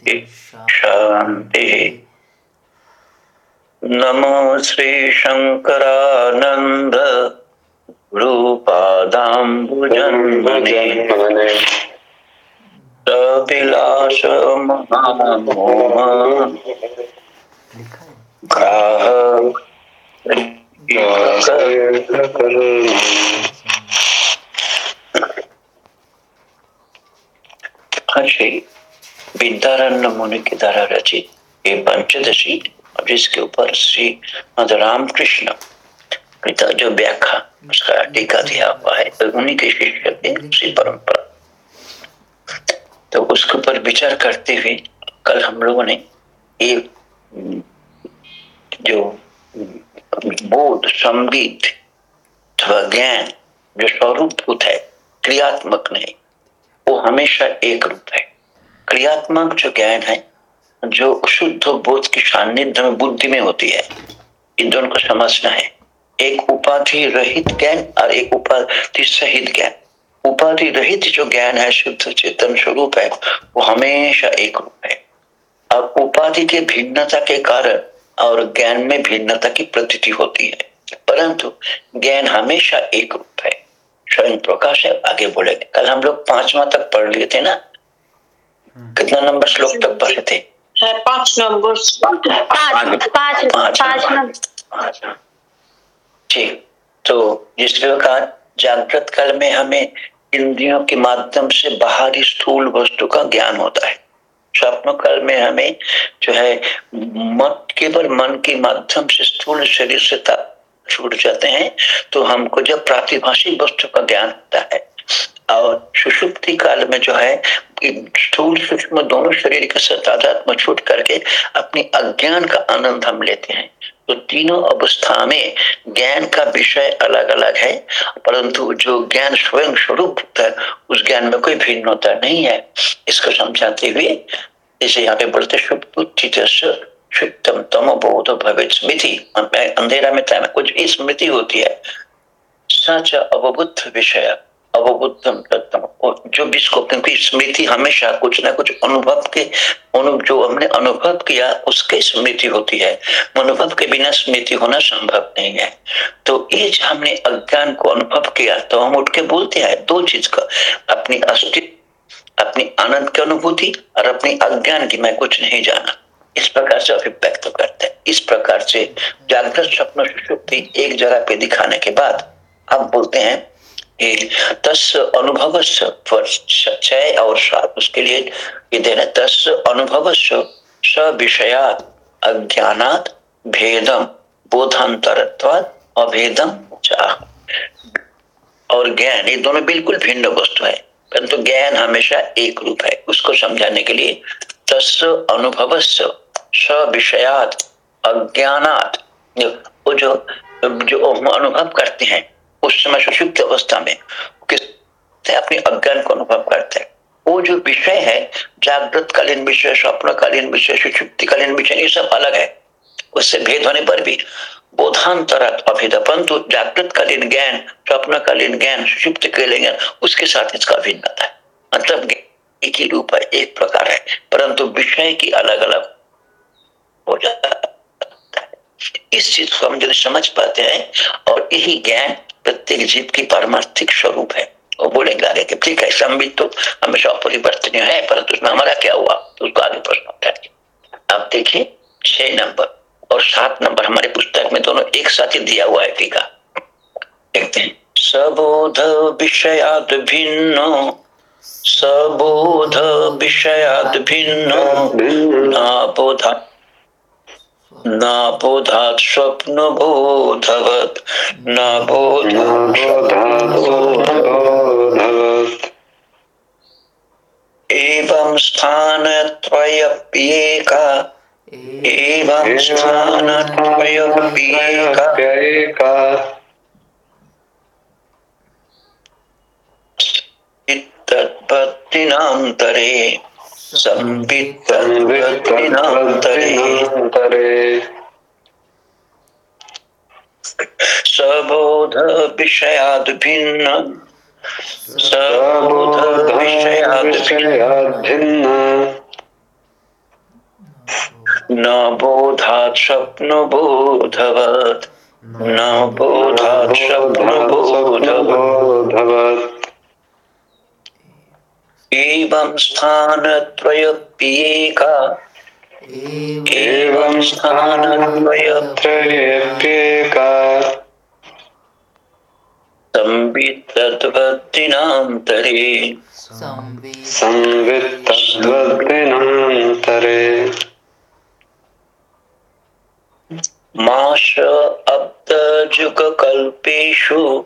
शान्ति नमो श्रीशङ्करानन्द रूपादाम्बुजन्मने सविलास महामोह ग्राह अच्छी विद्यारण्य मुनि के द्वारा रचित ये पंचदशी जिसके ऊपर श्री राम कृष्ण पिता जो व्याख्या, उसका टीका दिया हुआ है तो उन्हीं के शिष्य श्री परंपरा। तो उसके ऊपर विचार करते हुए कल हम लोगों ने ये जो बोध, संगीत अथवा ज्ञान जो स्वरूप है, क्रियात्मक नहीं, वो हमेशा एक रूप है। क्रियात्मक जो ज्ञान है, जो शुद्ध बोध की सान्निध्य में बुद्धि में होती है, इन दोनों को समझना है। एक उपाधि रहित ज्ञान और एक उपाधि सहित ज्ञान। उपाधि रहित जो ज्ञान है, शुद्ध चेतन स्वरूप है, वो हमेशा एक रूप है। और उपाधि के भिन्नता के कारण और ज्ञान में भिन्नता की प्रतीति होती है। परंतु ज्ञान हमेशा एक रूप है। स्वयं प्रकाश है, आगे बोलेंगे कल हम लोग पांचवा तक पढ़ लिए थे ना? कितना नंबर श्लोक तक पढ़े थे? पाँच नंबर पाँच पाँच पाँच नंबर। ठीक। तो जिस प्रकार जागृत काल में हमें इंद्रियों के माध्यम से बाहरी स्थूल वस्तु का ज्ञान होता है। स्वप्न काल में हमें जो है मन केवल मन के माध्यम से स्थूल शरीर से छूट जाते हैं तो हमको जब प्रातिभाषिक वस्तु का ज्ञान होता है और सुषुप्ति काल में जो है स्थूल सूक्ष्म दोनों शरीर के साथ छूट करके अपनी अज्ञान का आनंद हम लेते हैं। तो तीनों अवस्था में ज्ञान का विषय अलग अलग है, परंतु जो ज्ञान स्वयं स्वरूप है, उस ज्ञान में कोई भिन्नता नहीं है। इसको समझाते हुए जैसे यहाँ पे बोलते शुद्धम तम अंधेरा में कुछ स्मृति होती है, सच अवबुद्ध विषय। अवबुद्धम तत्तम जो जिसको क्योंकि स्मृति हमेशा कुछ ना कुछ अनुभव के, अनु, जो हमने अनुभव किया, उसके स्मृति होती है। अनुभव के बिना स्मृति होना संभव नहीं है। तो ये हमने अज्ञान को अनुभव किया तो हम उठ के बोलते हैं दो चीज़ का। अपनी अस्तित्व अपनी आनंद की अनुभूति और अपनी अज्ञान की, मैं कुछ नहीं जाना। इस प्रकार से अभिव्यक्त करते हैं। इस प्रकार से जागृत स्वप्न सुषुप्ति एक जगह पे दिखाने के बाद अब बोलते हैं तस् अनुभव छय और उसके लिए ये देना तस् अनुभव स विषयात अज्ञानात भेदम बोधांतरत्वाद अभेदम चाह और ज्ञान, ये दोनों बिल्कुल भिन्न वस्तु है, परंतु तो ज्ञान हमेशा एक रूप है। उसको समझाने के लिए तस् अनुभव स विषयात अज्ञानात वो जो जो अनुभव करते हैं उस समय सुषुप्त अवस्था में अपने अज्ञान को अनुभव करते हैं? वो जो विषय है जागृत कालीन विषय स्वप्न कालीन विषय सुषुप्ति कालीन विषय, ये सब अलग है। उससे भेद होने पर भी बोधांतर अभेद, परंतु जागृत कालीन ज्ञान स्वप्न कालीन ज्ञान सुषुप्त कालीन ज्ञान, उसके साथ इसका अभिन्नता है। मतलब एक ही रूप है, एक प्रकार है, परंतु विषय की अलग अलग हो जाता है। इस चीज़ को हम यदि समझ पाते हैं और यही ज्ञान प्रत्येक जीव की पारमार्थिक स्वरूप है। वो बोलेंगे आगे कि ठीक है संबित तो हमेशा अपरिवर्तनीय है, परंतु उसमें हमारा क्या हुआ? तो उसको आगे प्रश्न उठाएँगे अब देखिए, छह नंबर और सात नंबर हमारे पुस्तक में दोनों एक साथ ही दिया हुआ है टीका। सबोध विषयाद भिन्न, सबोध विषयाद भिन्न नाबोधा नाबोधात् स्वप्न बोधवत् नाबोधात् एवं स्थानत्वयप्येका एवं स्थानत्रयव्येका तद्भक्तिनान्तरे सबोध विषयाद भिन्न सबोध विषयाद भिन्न न बोधात् स्वप्न बोधवत् न बोधात् स्वप्न बोधवत् एवं स्थानत्रयप्येका। एवं स्थानत्रयप्येका। संवित्तद्वत्तिनान्तरे संवित्तद्वत्तिनान्तरे माश अब्दजुगकल्पेषु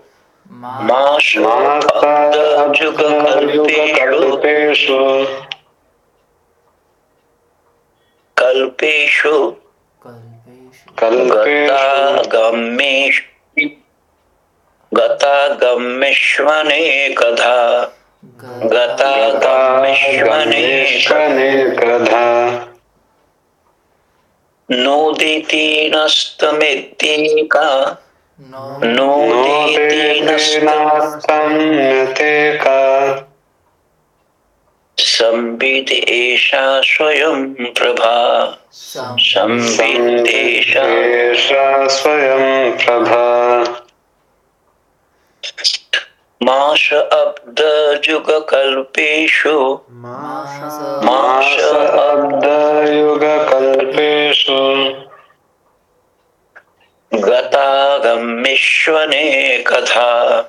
कल्पेषु गतागम्येषु गतागम्येष्वनेकधा गतागम्येष्वनेकधा नोदिति नोदिति नस्तमेत्येका संविद एषा स्वयं प्रभा। संविद एषा स्वयं प्रभा। माश अब्द युग कल्पेषु माश अब्द युग कल्पेषु गतागम्येष्वने कथा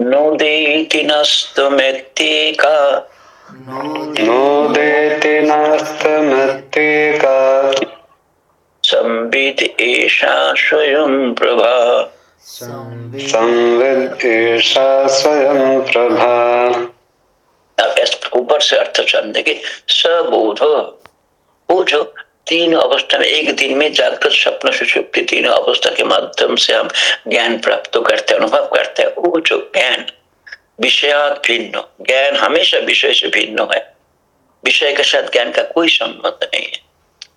नोदेति नस्तमेत्येका नोदेति नस्तमेत्येका संविद एषा स्वयं प्रभा। संविद एषा स्वयं प्रभा। ऊपर से अर्थ समझने के सबोध वो जो तीन अवस्था में, एक दिन में जागृत स्वप्न सुषुप्ति तीन अवस्था के माध्यम से हम ज्ञान प्राप्त करते हैं, अनुभव करते हैं, वो जो ज्ञान, विषयात भिन्न ज्ञान हमेशा विषय से भिन्न है। विषय के साथ ज्ञान का कोई संबंध नहीं है।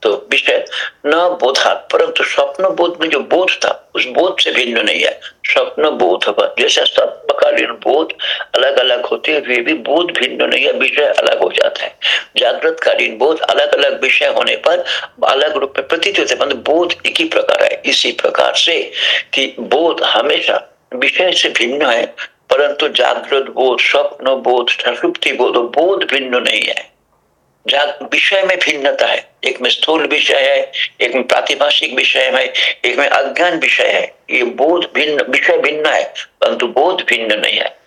तो विषय न बोधा परंतु स्वप्न बोध में जो बोध था उस बोध से भिन्न नहीं है स्वप्न बोध जैसे स्वप्नकालीन बोध अलग अलग होते हुए भी बोध भिन्न नहीं है विषय अलग हो जाता है जागृत कालीन बोध अलग अलग विषय होने पर अलग रूप में प्रतीत होते हैं बोध एक ही प्रकार है इसी प्रकार से कि बोध हमेशा विषय से भिन्न है परंतु जागृत बोध स्वप्न बोध सुप्ति बोध बोध भिन्न नहीं है विषय में भिन्नता है। एक में स्थूल विषय है, एक में प्रातिभाषिक विषय है, एक में अज्ञान विषय है। ये बोध भिन्न, विषय भिन्न है, परंतु बोध भिन्न नहीं है।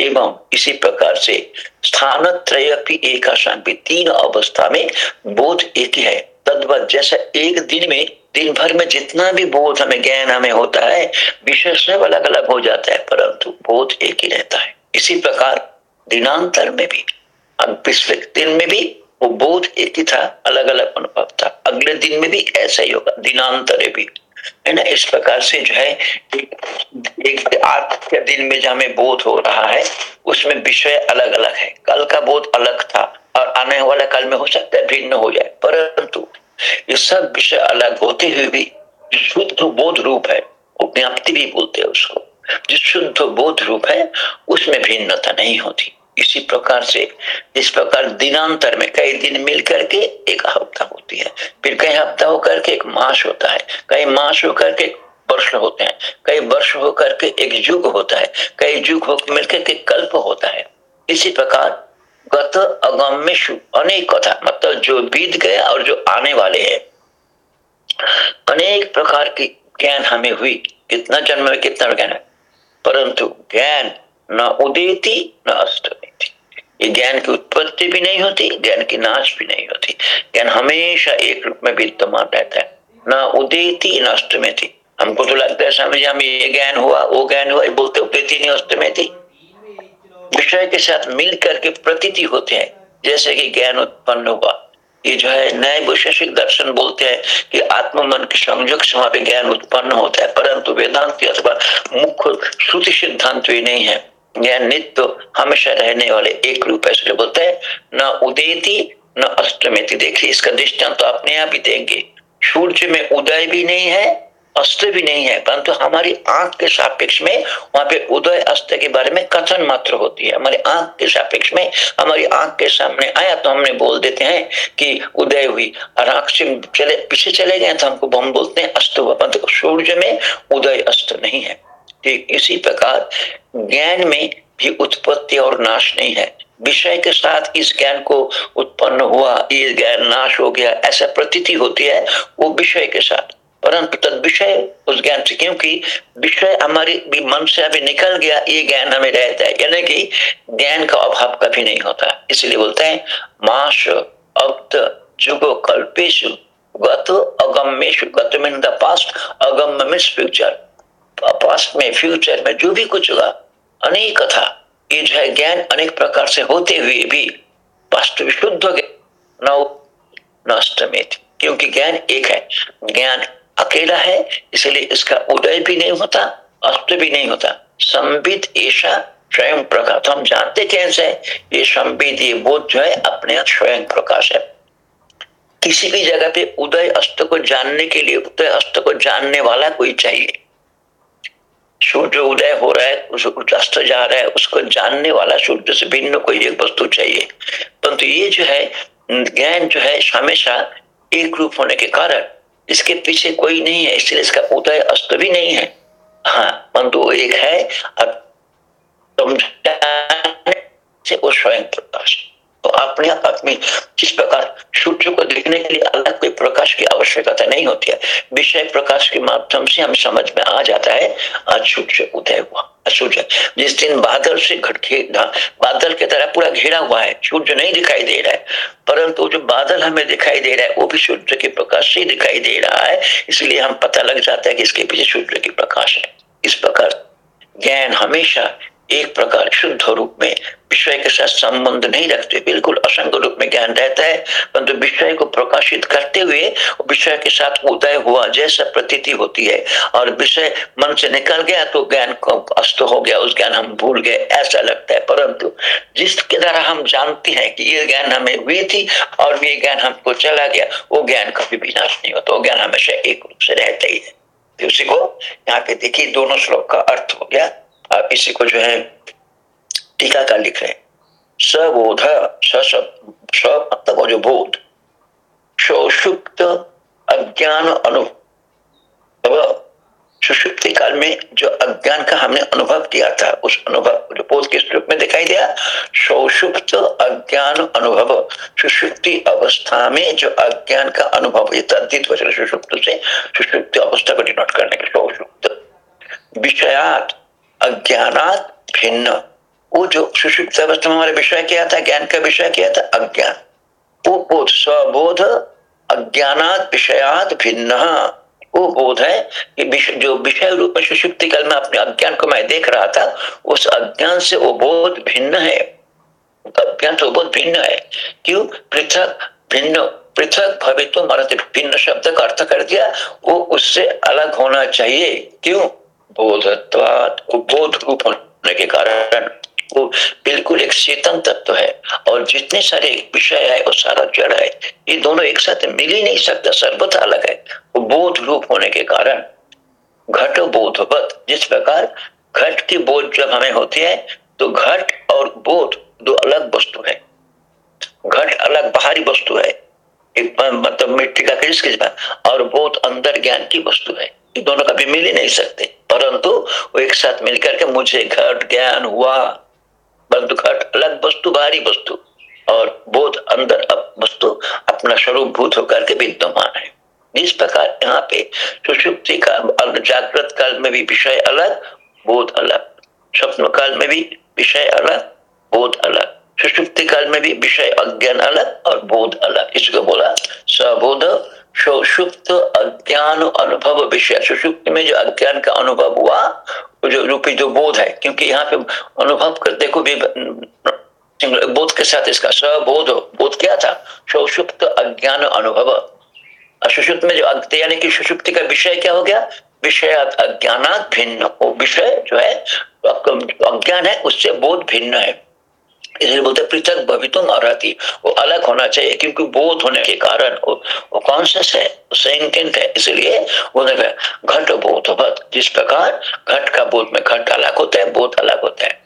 एवं इसी प्रकार से स्थान त्रय एक तीन अवस्था में बोध एक ही है। तद्वत जैसा एक दिन में, दिन भर में जितना भी बोध हमें, ज्ञान हमें होता है, विषय सब अलग अलग हो जाता है, परंतु बोध एक ही रहता है। इसी प्रकार दिनांतर में भी। अब पिछले दिन में भी वो बोध एक ही था अलग अलग अनुभव था। अगले दिन में भी ऐसा ही होगा, दिनांतरे भी। है ना? इस प्रकार से जो है, एक आज के दिन में जो हमें बोध हो रहा है, उसमें विषय अलग अलग है। कल का बोध अलग था, और आने वाला कल में हो सकता है भिन्न हो जाए। परंतु ये सब विषय अलग होते हुए भी शुद्ध बोध रूप है ज्ञाप्ति भी बोलते हैं उसको। जिस शुद्ध बोध रूप है, उसमें भिन्नता नहीं होती। इसी प्रकार से इस प्रकार दिनांतर में कई दिन मिल करके एक हफ़्ता होती है। फिर कई हफ़्ता होकर के एक मास होता है। कई मास होकर के वर्ष होते हैं। कई वर्ष होकर के एक युग होता है। कई युग होकर मिलकर के कल्प होता है। इसी प्रकार गत अगम्य अनेक कथा मतलब जो बीत गया और जो आने वाले हैं, अनेक प्रकार की ज्ञान हमें हुई। कितना जन्म में कितना ज्ञान है। परंतु ज्ञान न उदेती न अस्तमेती ये ज्ञान की उत्पत्ति भी नहीं होती, ज्ञान की नाश भी नहीं होती। ज्ञान हमेशा एक रूप में विद्यमान रहता है। न उदेती, न थी हमको तो लगता है समझ हम ये ज्ञान हुआ, वो ज्ञान हुआ, ये बोलते उदेती नहीं अस्तमेती विषय के साथ मिल करके प्रतीति होते हैं। जैसे कि ज्ञान उत्पन्न हुआ। ये जो है, नए वैशेषिक दर्शन बोलते हैं कि आत्म मन के संयोग से वहाँ ज्ञान उत्पन्न होता है। परंतु वेदांत अथवा मुख्य श्रुति सिद्धांत नहीं है। ज्ञान नित्य हमेशा रहने वाले एक रूप है बोलते हैं, न उदयती न अष्टमेति। देखिए, इसका दृष्टांत तो अपने आप ही देंगे। सूर्य में उदय भी नहीं है, अस्त भी नहीं है, परंतु हमारी आँख के सापेक्ष में, वहाँ पे उदय, अस्त के बारे में कथन मात्र होती है। हमारी आँख के सापेक्ष में, हमारी आँख के सामने आया तो हमने बोल देते हैं कि उदय हुई। और आँख से चले, पीछे चले गए तो हमको हम बोलते हैं अस्त हुआ, परंतु सूर्य में उदय, अस्त नहीं है। ठीक इसी प्रकार ज्ञान में भी उत्पत्ति और नाश नहीं है। विषय के साथ इस ज्ञान को उत्पन्न हुआ, ये ज्ञान नाश हो गया, ऐसा प्रतीति होती है वो विषय के साथ। परंतु तद विषय उस ज्ञान से क्योंकि विषय हमारे भी मन से अभी निकल गया, ये ज्ञान हमें रहता है। यानी कि ज्ञान का अभाव कभी नहीं होता। इसलिए बोलते हैं, माश अक्त जुगो कल्पेशु गत अगम्येशु गत द पास्ट अगम्य मीन्स फ्यूचर पास्ट में फ्यूचर में, जो भी कुछ होगा, अनेक था ये जो है ज्ञान अनेक प्रकार से होते हुए भी वास्तव शुद्ध हो में क्योंकि ज्ञान एक है। ज्ञान अकेला है, इसलिए इसका उदय भी नहीं होता, अस्त भी नहीं होता। संबित ऐसा स्वयं प्रकाश। हम जानते कैसे ये संबित ये बोध जो है, अपने स्वयं प्रकाश है। किसी भी जगह पे उदय अस्त को जानने के लिए, उदय अस्त को जानने वाला कोई चाहिए। सूर्य उदय हो रहा है, उस अस्त जा रहा है, उसको जानने वाला सूर्य से भिन्न कोई एक वस्तु चाहिए। परंतु ये जो है, ज्ञान जो है, हमेशा एक रूप होने के कारण इसके पीछे कोई नहीं है, इसलिए इसका उदय अस्त भी नहीं है। हाँ परंतु एक है और वो स्वयं प्रकाश। तो अपने अपनी जिस प्रकार सूर्य को देखने के लिए अलग कोई प्रकाश की आवश्यकता नहीं होती है, विषय प्रकाश के माध्यम से हमें समझ में आ जाता है, आज सूर्य उदय हुआ, सूर्य। जिस दिन बादल से बादल की तरह पूरा घेरा हुआ है, सूर्य नहीं दिखाई दे रहा है, परंतु जो बादल हमें दिखाई दे रहा है, वो भी सूर्य के प्रकाश से दिखाई दे रहा है, इसलिए हम पता लग जाता है कि इसके पीछे सूर्य की प्रकाश है। इस प्रकार ज्ञान हमेशा एक प्रकार शुद्ध रूप में विषय के साथ संबंध नहीं रखते, बिल्कुल असंग रूप में ज्ञान रहता है, परंतु तो विषय को प्रकाशित करते हुए विषय के साथ उदय हुआ जैसा प्रतीति होती है। और विषय मन से निकल गया तो ज्ञान अस्त हो गया, उस ज्ञान हम भूल गए, ऐसा लगता है। परंतु जिसके द्वारा हम जानते हैं कि ये ज्ञान हमें हुई थी और ये ज्ञान हमको चला गया, वो ज्ञान कभी विनाश नहीं होता, वो ज्ञान हमेशा एक रूप से रहता ही है। उसी को यहाँ पे देखिए, दोनों श्लोक का अर्थ हो गया। आप इसी को जो है टीका का लिख रहे सबोध मतलब जो बोध। सुषुप्त अज्ञान अनुभव सुषुप्ति काल में जो अज्ञान का हमने अनुभव किया था, उस अनुभव जो बोध के रूप में दिखाई दिया सौषुप्त अज्ञान अनुभव। सुषुप्ति अवस्था में जो अज्ञान का अनुभव, ये तद्दित वचन सुषुप्त से सुषुप्त अवस्था को डिनोट करने के सौषुप्त विषयात अज्ञानात भिन्न। वो जो सुषुप्त अवस्था में हमारे विषय किया था, ज्ञान का विषय किया था, अज्ञान। वो बोध, स्वबोध, अज्ञानात विषयात भिन्न। वो बोध है कि जो विषय रूप में सुषुप्ति काल में अपने अज्ञान को मैं देख रहा था, उस अज्ञान से वो बोध भिन्न है। अज्ञान से बोध भिन्न है। क्यों? पृथक भिन्न, पृथक भवे तो मरत भिन्न शब्द का अर्थ कर दिया, वो उससे अलग होना चाहिए। क्यों? बोधत्वात बोध रूप होने के कारण वो बिल्कुल एक चेतन तत्व है। और जितने सारे विषय है, वो सारा जड़ है। ये दोनों एक साथ मिल ही नहीं सकता, सर्वथा अलग है। वो बोध रूप होने के कारण घट बोधवत। जिस प्रकार घट की बोध जब हमें होती है तो घट और बोध दो अलग वस्तु है। घट अलग बाहरी वस्तु है। एक मतलब मिट्टी का किस किस और बोध अंदर ज्ञान की वस्तु है। ये दोनों कभी मिल ही नहीं सकते। परंतु वो एक साथ मिलकर के मुझे घट ज्ञान हुआ। परंतु घट, अलग वस्तु, बाहरी वस्तु और बोध अंदर अब वस्तु अपना स्वरूप भूत होकर के विद्यमान है। इस प्रकार यहाँ पे सुषुप्ति का जागृत काल में भी विषय अलग, बोध अलग। स्वप्न काल में भी विषय अलग, बोध अलग। सुषुप्ति काल में भी विषय अज्ञान अलग और बोध अलग। इसको बोला सबोध सुषुप्त अज्ञान अनुभव विषय। सुषुप्त में जो अज्ञान का अनुभव हुआ जो रूपी जो बोध है, क्योंकि यहाँ पे अनुभव कर देखो बोध के साथ इसका सबोध, बोध क्या था? सुषुप्त अज्ञान अनुभव। सुषुप्त में जो यानी कि सुषुप्ति का विषय क्या हो गया? विषय अज्ञान भिन्न विषय जो है अज्ञान है, उससे बोध भिन्न है। इसलिए बोलते पृथक भवितुम अर्ति वो अलग होना चाहिए क्योंकि बोध होने के कारण वो, कॉन्सियस है सेंटेंट है इसलिए वो घट बोध जिस प्रकार घट का बोध में घट अलग होता है बोध अलग होता है।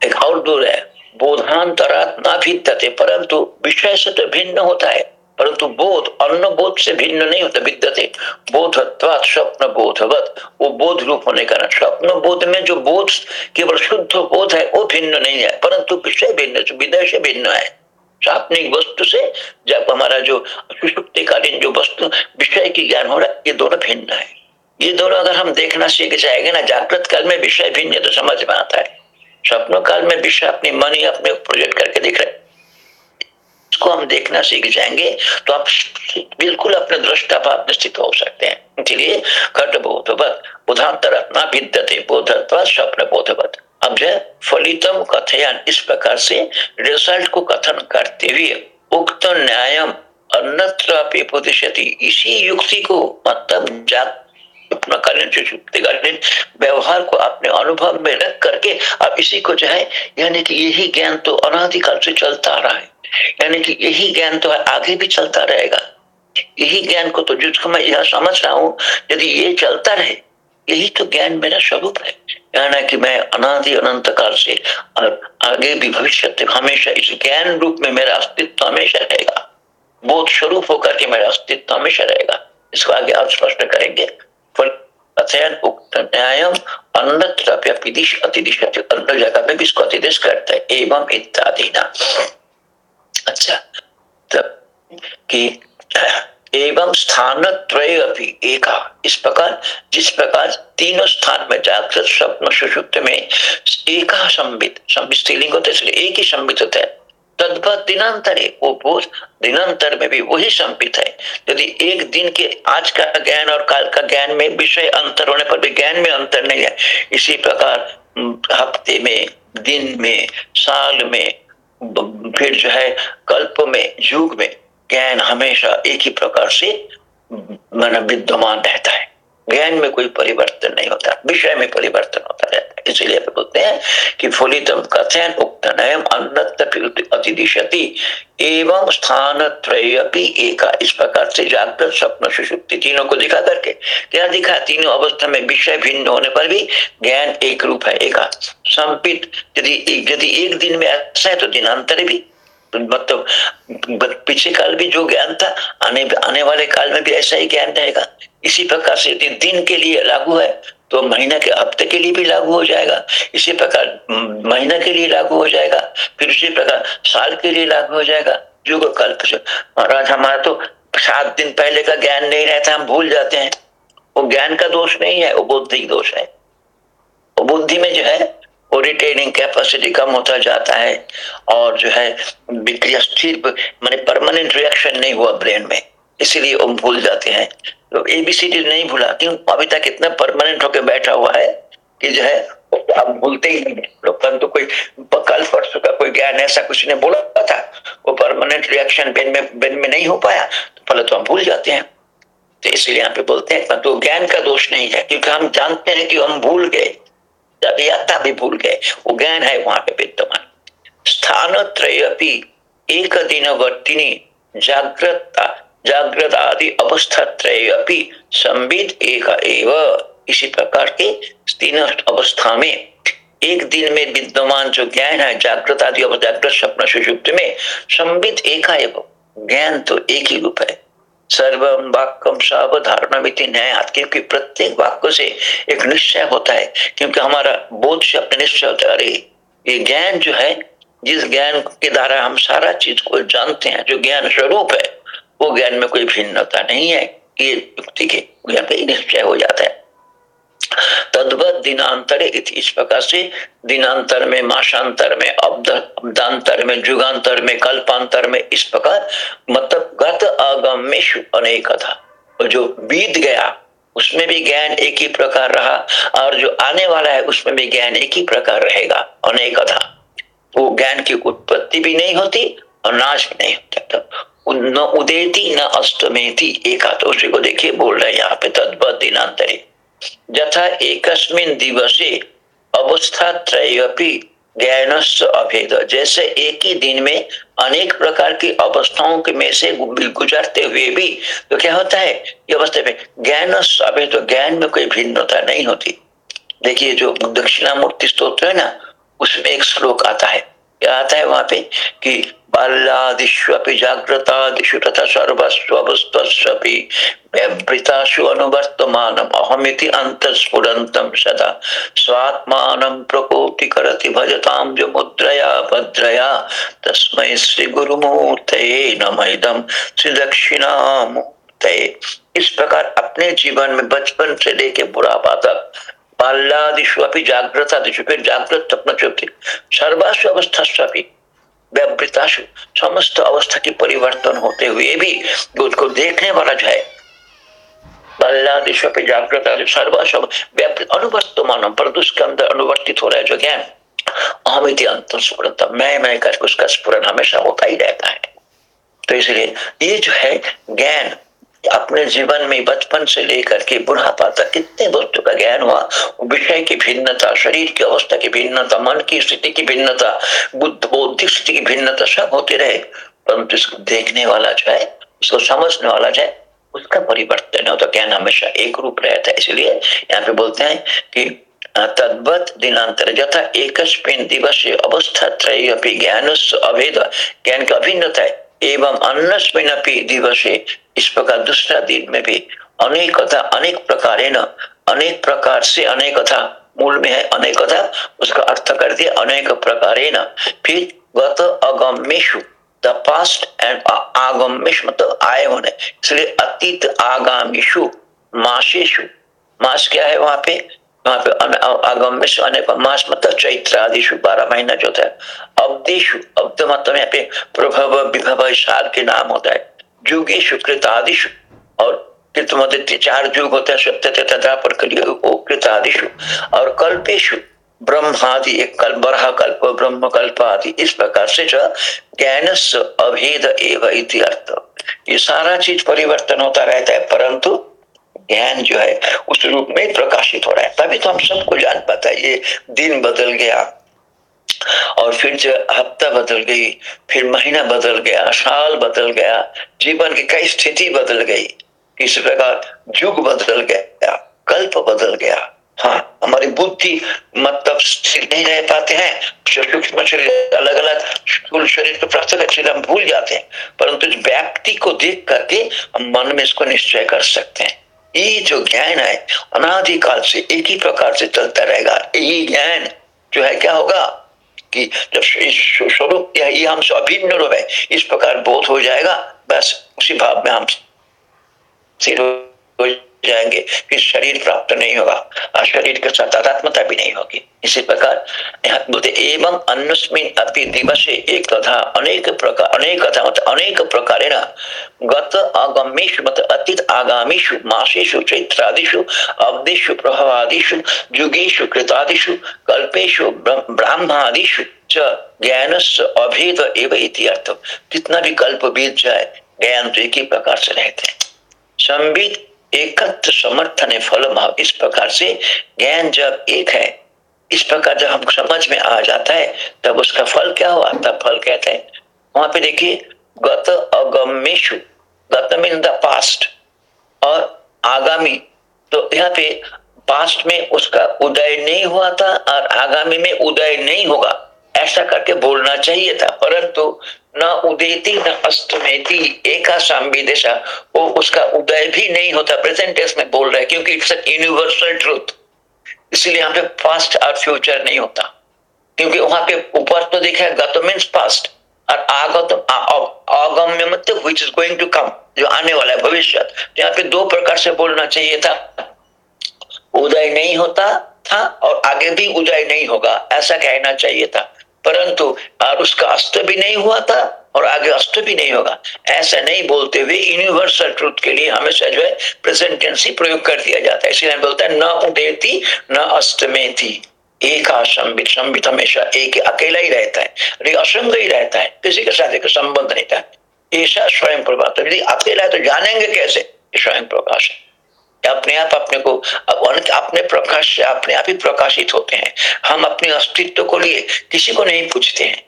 एक और दूर है बोधांतरात ना भिद्यते परंतु विषय से तो भिन्न होता है। परंतु बोध अन्न बोध से भिन्न नहीं होता, विद्यते। बोधत्वात स्वप्न बोधवत वो बोध रूप होने का स्वप्न बोध में जो बोध, केवल शुद्ध बोध है, वो भिन्न नहीं है। परंतु विषय भिन्न विदय से भिन्न है। वस्तु से जब हमारा जो सुषुप्तिकालीन जो वस्तु, विषय की ज्ञान हो रहा है, ये दोनों भिन्न है। ये दोनों अगर हम देखना सीख जाएँगे ना, जागृत काल में विषय भिन्न तो समझ में आता है। स्वप्न काल में विषय अपनी मन ही अपने प्रोजेक्ट करके देख रहे इसको हम देखना सीख जाएँगे तो आप बिल्कुल अपने दृष्टा भाव निश्चित हो सकते हैं। इसलिए घट बोधवत बुधांतरत्ना विद्यते, बोधत्व स्वप्न बोधवत अब जो फलितम कथयान, इस प्रकार से रिज़ल्ट को कथन करते हुए उक्त न्यायम अन्यत्र इसी युक्ति को मतलब जात व्यवहार को अपने अनुभव में रख करके अब इसी को जो है, यानी कि यही ज्ञान तो अनाधिकाल से चलता आ रहा है। यानी कि यही ज्ञान तो आगे भी चलता रहेगा। यही ज्ञान को तो जिसको मैं यह समझ रहा हूँ, यदि ये चलता रहे, यही तो ज्ञान मेरा स्वरूप है। यानी कि मैं अनादि अनंत काल से और आगे भी भविष्य हमेशा इस ज्ञान रूप में मेरा अस्तित्व हमेशा रहेगा। बोध स्वरूप होकर के मेरा अस्तित्व हमेशा रहेगा। इसको आगे आप स्पष्ट करेंगे। न्यायम अतिदिश अन्य जगह में भी इसको अतिदेश करता है। एवं इत्यादि ना। अच्छा तब कि एवं स्थान त्रय अभी एक, इस प्रकार, जिस प्रकार तीनों स्थान में जागृत स्वप्न सुषुप्त में एक संबित संबित स्त्रीलिंग होता, इसलिए एक ही संबित होता है। तद्भत दिनांतर है वो बोध दिनांतर में भी वही संपित है। यदि एक दिन के आज का ज्ञान और काल का ज्ञान में विषय अंतर होने पर भी ज्ञान में अंतर नहीं है, इसी प्रकार, हफ़्ते में, दिन में, साल में फिर जो है कल्प में, युग में ज्ञान हमेशा एक ही प्रकार से मन विद्यमान रहता है। ज्ञान में कोई परिवर्तन नहीं होता, विषय में परिवर्तन होता रहता है। इसीलिए बोलते हैं कि फलितम कथन उक्त नयम अतिदिशति एवं स्थान एका। इस प्रकार से जागृत स्वप्न सुषुप्ति तीनों को दिखा करके, क्या दिखा? तीनों अवस्था में विषय भिन्न होने पर भी ज्ञान एक रूप है, एका। संपित यदि यदि एक दिन में ऐसा है तो दिनांतर भी मतलब पिछले काल भी जो ज्ञान था, आने आने वाले काल में भी ऐसा ही ज्ञान रहेगा। इसी प्रकार से यदि दिन के लिए लागू है तो महीना के हफ़्ते के लिए भी लागू हो जाएगा। इसी प्रकार महीना के लिए लागू हो जाएगा, फिर उसी प्रकार साल के लिए लागू हो जाएगा। युग कल्प से महाराज, हमारा तो सात दिन पहले का ज्ञान नहीं रहता, हम भूल जाते हैं। वो ज्ञान का दोष नहीं है, वो बुद्धि दोष है। वो बुद्धि में जो है, वो रिटेनिंग कैपेसिटी कम होता जाता है, और जो है मैंने परमानेंट रिएक्शन नहीं हुआ ब्रेन में। इसीलिए वो भूल जाते हैं। तो एबीसीडी नहीं भूला, क्यों? अभी तक इतना परमानेंट होकर बैठा हुआ है कि जो है, आप भूलते ही नहीं तो कोई कल परसों का कोई ज्ञान ऐसा कुछ ने बोला था। वो परमानेंट रिएक्शन बेन में बेन में नहीं हो पाया तो पहले तो हम भूल जाते हैं। तो इसलिए यहाँ पे बोलते हैं परंतु तो ज्ञान का दोष नहीं है, क्योंकि हम जानते हैं कि हम भूल गए। जब यात्रा भी भूल गए। वो ज्ञान है वहाँ पे विद्यमान। स्थान त्रयपि एक दिन वर्तिनी जागृता जागृत आदि अवस्था त्रय अपनी संबित एक इसी प्रकार के तीन अवस्था में एक दिन में विद्यमान जो ज्ञान है जागृत आदि जागृत स्वप्न सुषुप्त में संबित एक ज्ञान तो एक ही रूप है। सर्वम वाक्यम सावधारणा न्याय क्योंकि प्रत्येक वाक्य से एक निश्चय होता है, क्योंकि हमारा बोध से अपने निश्चय होता है। ये ज्ञान जो है, जिस ज्ञान के द्वारा हम सारा चीज़ को जानते हैं, जो ज्ञान स्वरूप है वो ज्ञान में कोई भिन्नता नहीं है ये युक्ति के ज्ञान का निश्चय हो जाता है। तद्वत दिनांतर इस प्रकार से दिनांतर में माशांतर में अब्दांतर में, जुगांतर में, कल्पांतर में इस प्रकार मतलब गत आगम में अनेक था जो बीत गया, उसमें भी ज्ञान एक ही प्रकार रहा, और जो आने वाला है, उसमें भी ज्ञान एक ही प्रकार रहेगा अनेक था वो ज्ञान की उत्पत्ति भी नहीं होती और नाश नहीं होता। न उदेती, न अष्टमेती एक उसी को देखिए, बोल रहे हैं यहाँ पे तद्वत दिनांतरे। यथा एकस्मिन दिवसे अवस्था त्रयपि ज्ञान अभेद। जैसे एक ही दिन में अनेक प्रकार की अवस्थाओं के में से गुजरते हुए भी तो क्या होता है? ये अवस्था में ज्ञान अभेद तो ज्ञान में कोई भिन्नता नहीं होती। देखिए जो दक्षिणामूर्ति स्त्रोत्र है ना, उसमें एक श्लोक आता है क्या आता है वहाँ पे कि बाल्यादिष्वपि तथा सदा। स्वात्मानं प्रकोटि करति भजतां जो मुद्रया भद्रया। तस्मै श्री गुरुमूर्तये नमैदं श्री दक्षिणामूर्तये इस प्रकार अपने जीवन में बचपन से लेके बुढ़ापा तक बाल्यादिशु अपनी जागृतादिशु फिर जागृत अपना चौथी सर्वास्व अवस्था व्यावृताशु समस्त अवस्था की परिवर्तन होते हुए भी उसको देखने वाला जाए जो है जागृत सर्वस्व अनुवर्तमान परंतु उसके अंदर अनुवर्तित हो रहा है जो ज्ञान। अहमिति अंतर स्फुरता मैं मैं करके उसका स्फुरन हमेशा होता ही रहता है। तो इसलिए ये जो है, ज्ञान अपने जीवन में बचपन से लेकर के बुढ़ापा तक कितने वस्तु का ज्ञान हुआ। विषय की भिन्नता, शरीर की अवस्था की भिन्नता, मन की स्थिति की भिन्नता, बुद्ध, बौद्धिक स्थिति की भिन्नता सब होते रहे। परंतु इसको देखने वाला जो है उसको समझने वाला जो है, उसका परिवर्तन होता ज्ञान हमेशा एक रूप रहता है। इसलिए यहाँ पे बोलते हैं कि तद्वत दिनांतर यथा एक दिवस अवस्था त्रय ज्ञान अभेद। ज्ञान का अभिन्नता है। एवं अन्नस्मिन दिवसे इस प्रकार दूसरा दिन में भी अनेकता अनेक प्रकार अनेक प्रकार से अनेकता मूल में है अनेक अनेकता उसका अर्थ कर दिया, अनेक प्रकार फिर गत अगमेशु द पास्ट एंड आगमेश मतलब आए होने, इसलिए अतीत आगामीशु मासेशु मास क्या है वहाँ पे? वहाँ पे आगमेश अनेक मास मतलब चैत्र आदिशु बारह महीना जो है अवदेशु अब्द मतलब यहाँ पे प्रभव विभव साल के नाम होता है युगेशु कृतादिशु और कृतमदित्य चार युग होते हैं सत्य तथा पर कृतादिशु और कल्पेशु ब्रह्मादि, एक कल्प, बरह कल्प ब्रह्म कल्प आदि, इस प्रकार से जो ज्ञान अभेद एवं अर्थ। ये सारा चीज़ परिवर्तन होता रहता है, परंतु ज्ञान जो है, उस रूप में प्रकाशित हो रहा है। तभी तो हम सबको जान पाता है, ये दिन बदल गया, और फिर जो हफ़्ता बदल गई, फिर महीना बदल गया, साल बदल गया, जीवन की कई स्थिति बदल गई। इस प्रकार युग बदल गया, कल्प बदल गया। हाँ हमारी बुद्धि मतलब स्थिर नहीं रह पाते हैं सूक्ष्म शरीर अलग अलग स्थूल शरीर को प्राप्त कर हम भूल जाते हैं, परंतु व्यक्ति को देख करके हम मन में इसको निश्चय कर सकते हैं। ये जो ज्ञान है अनाधिकाल से एक ही प्रकार से चलता रहेगा। यही ज्ञान जो है, क्या होगा कि जब स्वरूप ये हम अभिन्न रूप है, इस प्रकार बोध हो जाएगा, बस उसी भाव में हम सिर हो जाएँगे, फिर शरीर प्राप्त नहीं होगा, और शरीर के साथ आत्मता भी नहीं होगी। इसी प्रकार बोलते एवं अनुस्मिन अपि दिवसे एक तथा अनेक प्रकार, अनेक तथा मतलब अनेक प्रकार गत आगमेशु मतलब अतीत आगामीषु, मासेषु, चैत्रादिषु, अवधिषु, प्रभावादिषु, युगेषु, कृतादिषु, कल्पेषु ब्राह्मादिषु च ज्ञान अभेद एवं अर्थ कितना भी कल्प बीत जाए, ज्ञान तो एक ही प्रकार से रहते हैं। संबित एकत्र समर्थन फल भाव। इस प्रकार से ज्ञान जब एक है, इस प्रकार जब हम समझ में आ जाता है, तब उसका फल क्या हुआ? तब फल कहते हैं। वहाँ पे देखिए, गत अगमेशु गत मीन द पास्ट और आगामी। तो यहाँ पे पास्ट में उसका उदय नहीं हुआ था और आगामी में उदय नहीं होगा। ऐसा करके बोलना चाहिए था, परंतु न उदेती, न अस्तमेती, एका संविदेशा वो उसका उदय भी नहीं होता। प्रेजेंट टेंस में बोल रहा है, क्योंकि इट्स यूनिवर्सल ट्रूथ इसलिए यहाँ पे पास्ट और फ्यूचर नहीं होता। क्योंकि वहाँ पे ऊपर तो देखा गत मीन्स पास्ट और आगत आगम्य मतलब which is going to come जो आने वाला है भविष्य तो यहाँ पे दो प्रकार से बोलना चाहिए था। उदय नहीं होता था, और आगे भी उदय नहीं होगा, ऐसा कहना चाहिए था। परंतु और उसका अस्त भी नहीं हुआ था और आगे अस्त भी नहीं होगा। ऐसा नहीं बोलते हुए यूनिवर्सल ट्रूथ के लिए हमेशा जो है प्रेजेंट टेंस प्रयोग कर दिया जाता है। इसलिए बोलता है, न उदेती, न अस्त में थी एक संबित संबित हमेशा एक अकेला ही रहता है। असंग ही रहता है। किसी के साथ एक संबंध नहीं था। ऐसा स्वयं प्रभा तो यदि अकेला है तो जानेंगे कैसे? स्वयं प्रकाश है अपने आप अपने को अपने प्रकाश से अपने आप ही प्रकाशित होते हैं। हम अपने अस्तित्व को लिए किसी को नहीं पूछते हैं।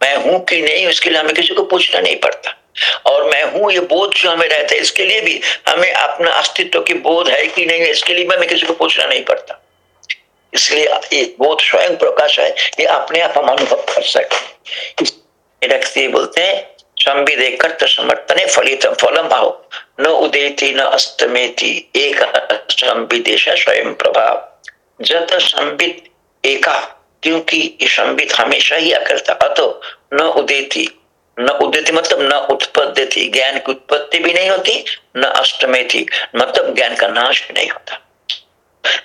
मैं हूँ कि नहीं, उसके लिए हमें किसी को पूछना नहीं पड़ता। और मैं हूँ, ये बोध जो हमें रहता है, इसके लिए भी हमें अपना अस्तित्व की बोध है कि नहीं, इसके लिए भी हमें किसी को पूछना नहीं पड़ता। इसलिए ये बोध स्वयं प्रकाश है ये अपने आप हम अनुभव कर सकते हैं, बोलते हैं संविदे कर्त समर्थने फलित, फलम भाव। न उदेति, न अस्तमेति, एक संविदेश स्वयं प्रभाव जत संबित एका, क्योंकि संबित हमेशा ही अकर्ता अतो न उदेति न उदेति मतलब न उत्पत्ति ज्ञान की उत्पत्ति भी नहीं होती, न अष्टमे थी मतलब ज्ञान का नाश भी नहीं होता।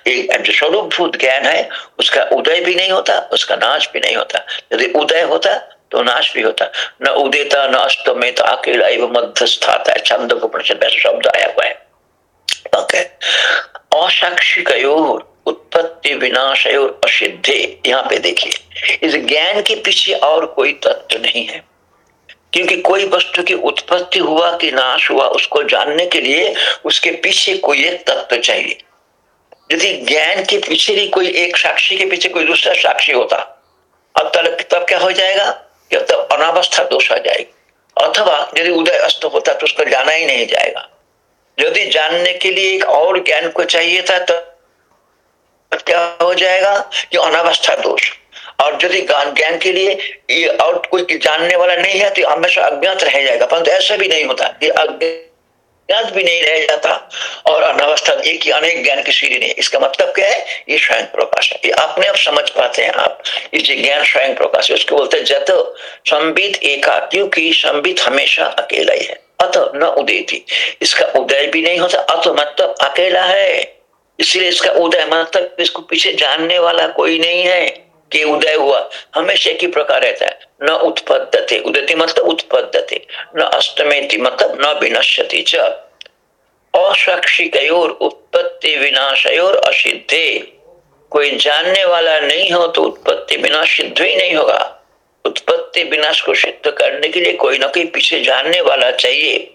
एक स्वरूप भूत ज्ञान है, उसका उदय भी नहीं होता, उसका नाश भी नहीं होता। यदि उदय होता तो नाश भी होता। न उदेता, न अस्तमेत अकेला एवं मध्यस्थाता छंद शब्द आया हुआ है। असाक्षी उत्पत्ति विनाश और असिद्धे, यहाँ पे देखिए। इस ज्ञान के पीछे और कोई तत्व नहीं है। क्योंकि कोई वस्तु की उत्पत्ति हुआ कि नाश हुआ, उसको जानने के लिए उसके पीछे कोई एक तत्व चाहिए। यदि ज्ञान के पीछे ही कोई एक साक्षी के पीछे कोई दूसरा साक्षी होता, अब तब क्या हो जाएगा? या तो अनावस्था दोष आ जाएगी। अथवा यदि उदय अस्त होता तो उसको जाना ही नहीं जाएगा। यदि जानने के लिए एक और ज्ञान को चाहिए था तो क्या हो जाएगा? कि अनावस्था दोष। और यदि ज्ञान के लिए ये और कोई जानने वाला नहीं है तो हमेशा अज्ञात रह जाएगा। परंतु ऐसा भी नहीं होता कि अज्ञात भी नहीं रह जाता। और अनावस्था एक ही अनेक ज्ञान की सीढ़ी नहीं इसका मतलब क्या है? ये स्वयं प्रकाश है। ये अपने आप समझ पाते हैं आप। ये ज्ञान स्वयं प्रकाश है, उसको बोलते हैं जत संबित एका, क्योंकि संबित हमेशा अकेला ही है। अत न उदय थी इसका उदय भी नहीं होता, अत मतलब अकेला है। इसलिए इसका उदय मतलब इसको पीछे जानने वाला कोई नहीं है। कि उदय हुआ, हमेशा की प्रकार रहता है। न उत्पद्यते उदति मतलब उत्पद्यते। न अष्टमेति मतलब न विनश्यति च। असाक्षिकयोर उत्पत्ति विनाशयोर असिद्धे। कोई जानने वाला नहीं हो तो उत्पत्ति विनाश सिद्ध ही नहीं होगा। उत्पत्ति विनाश को सिद्ध करने के लिए कोई ना कोई पीछे जानने वाला चाहिए।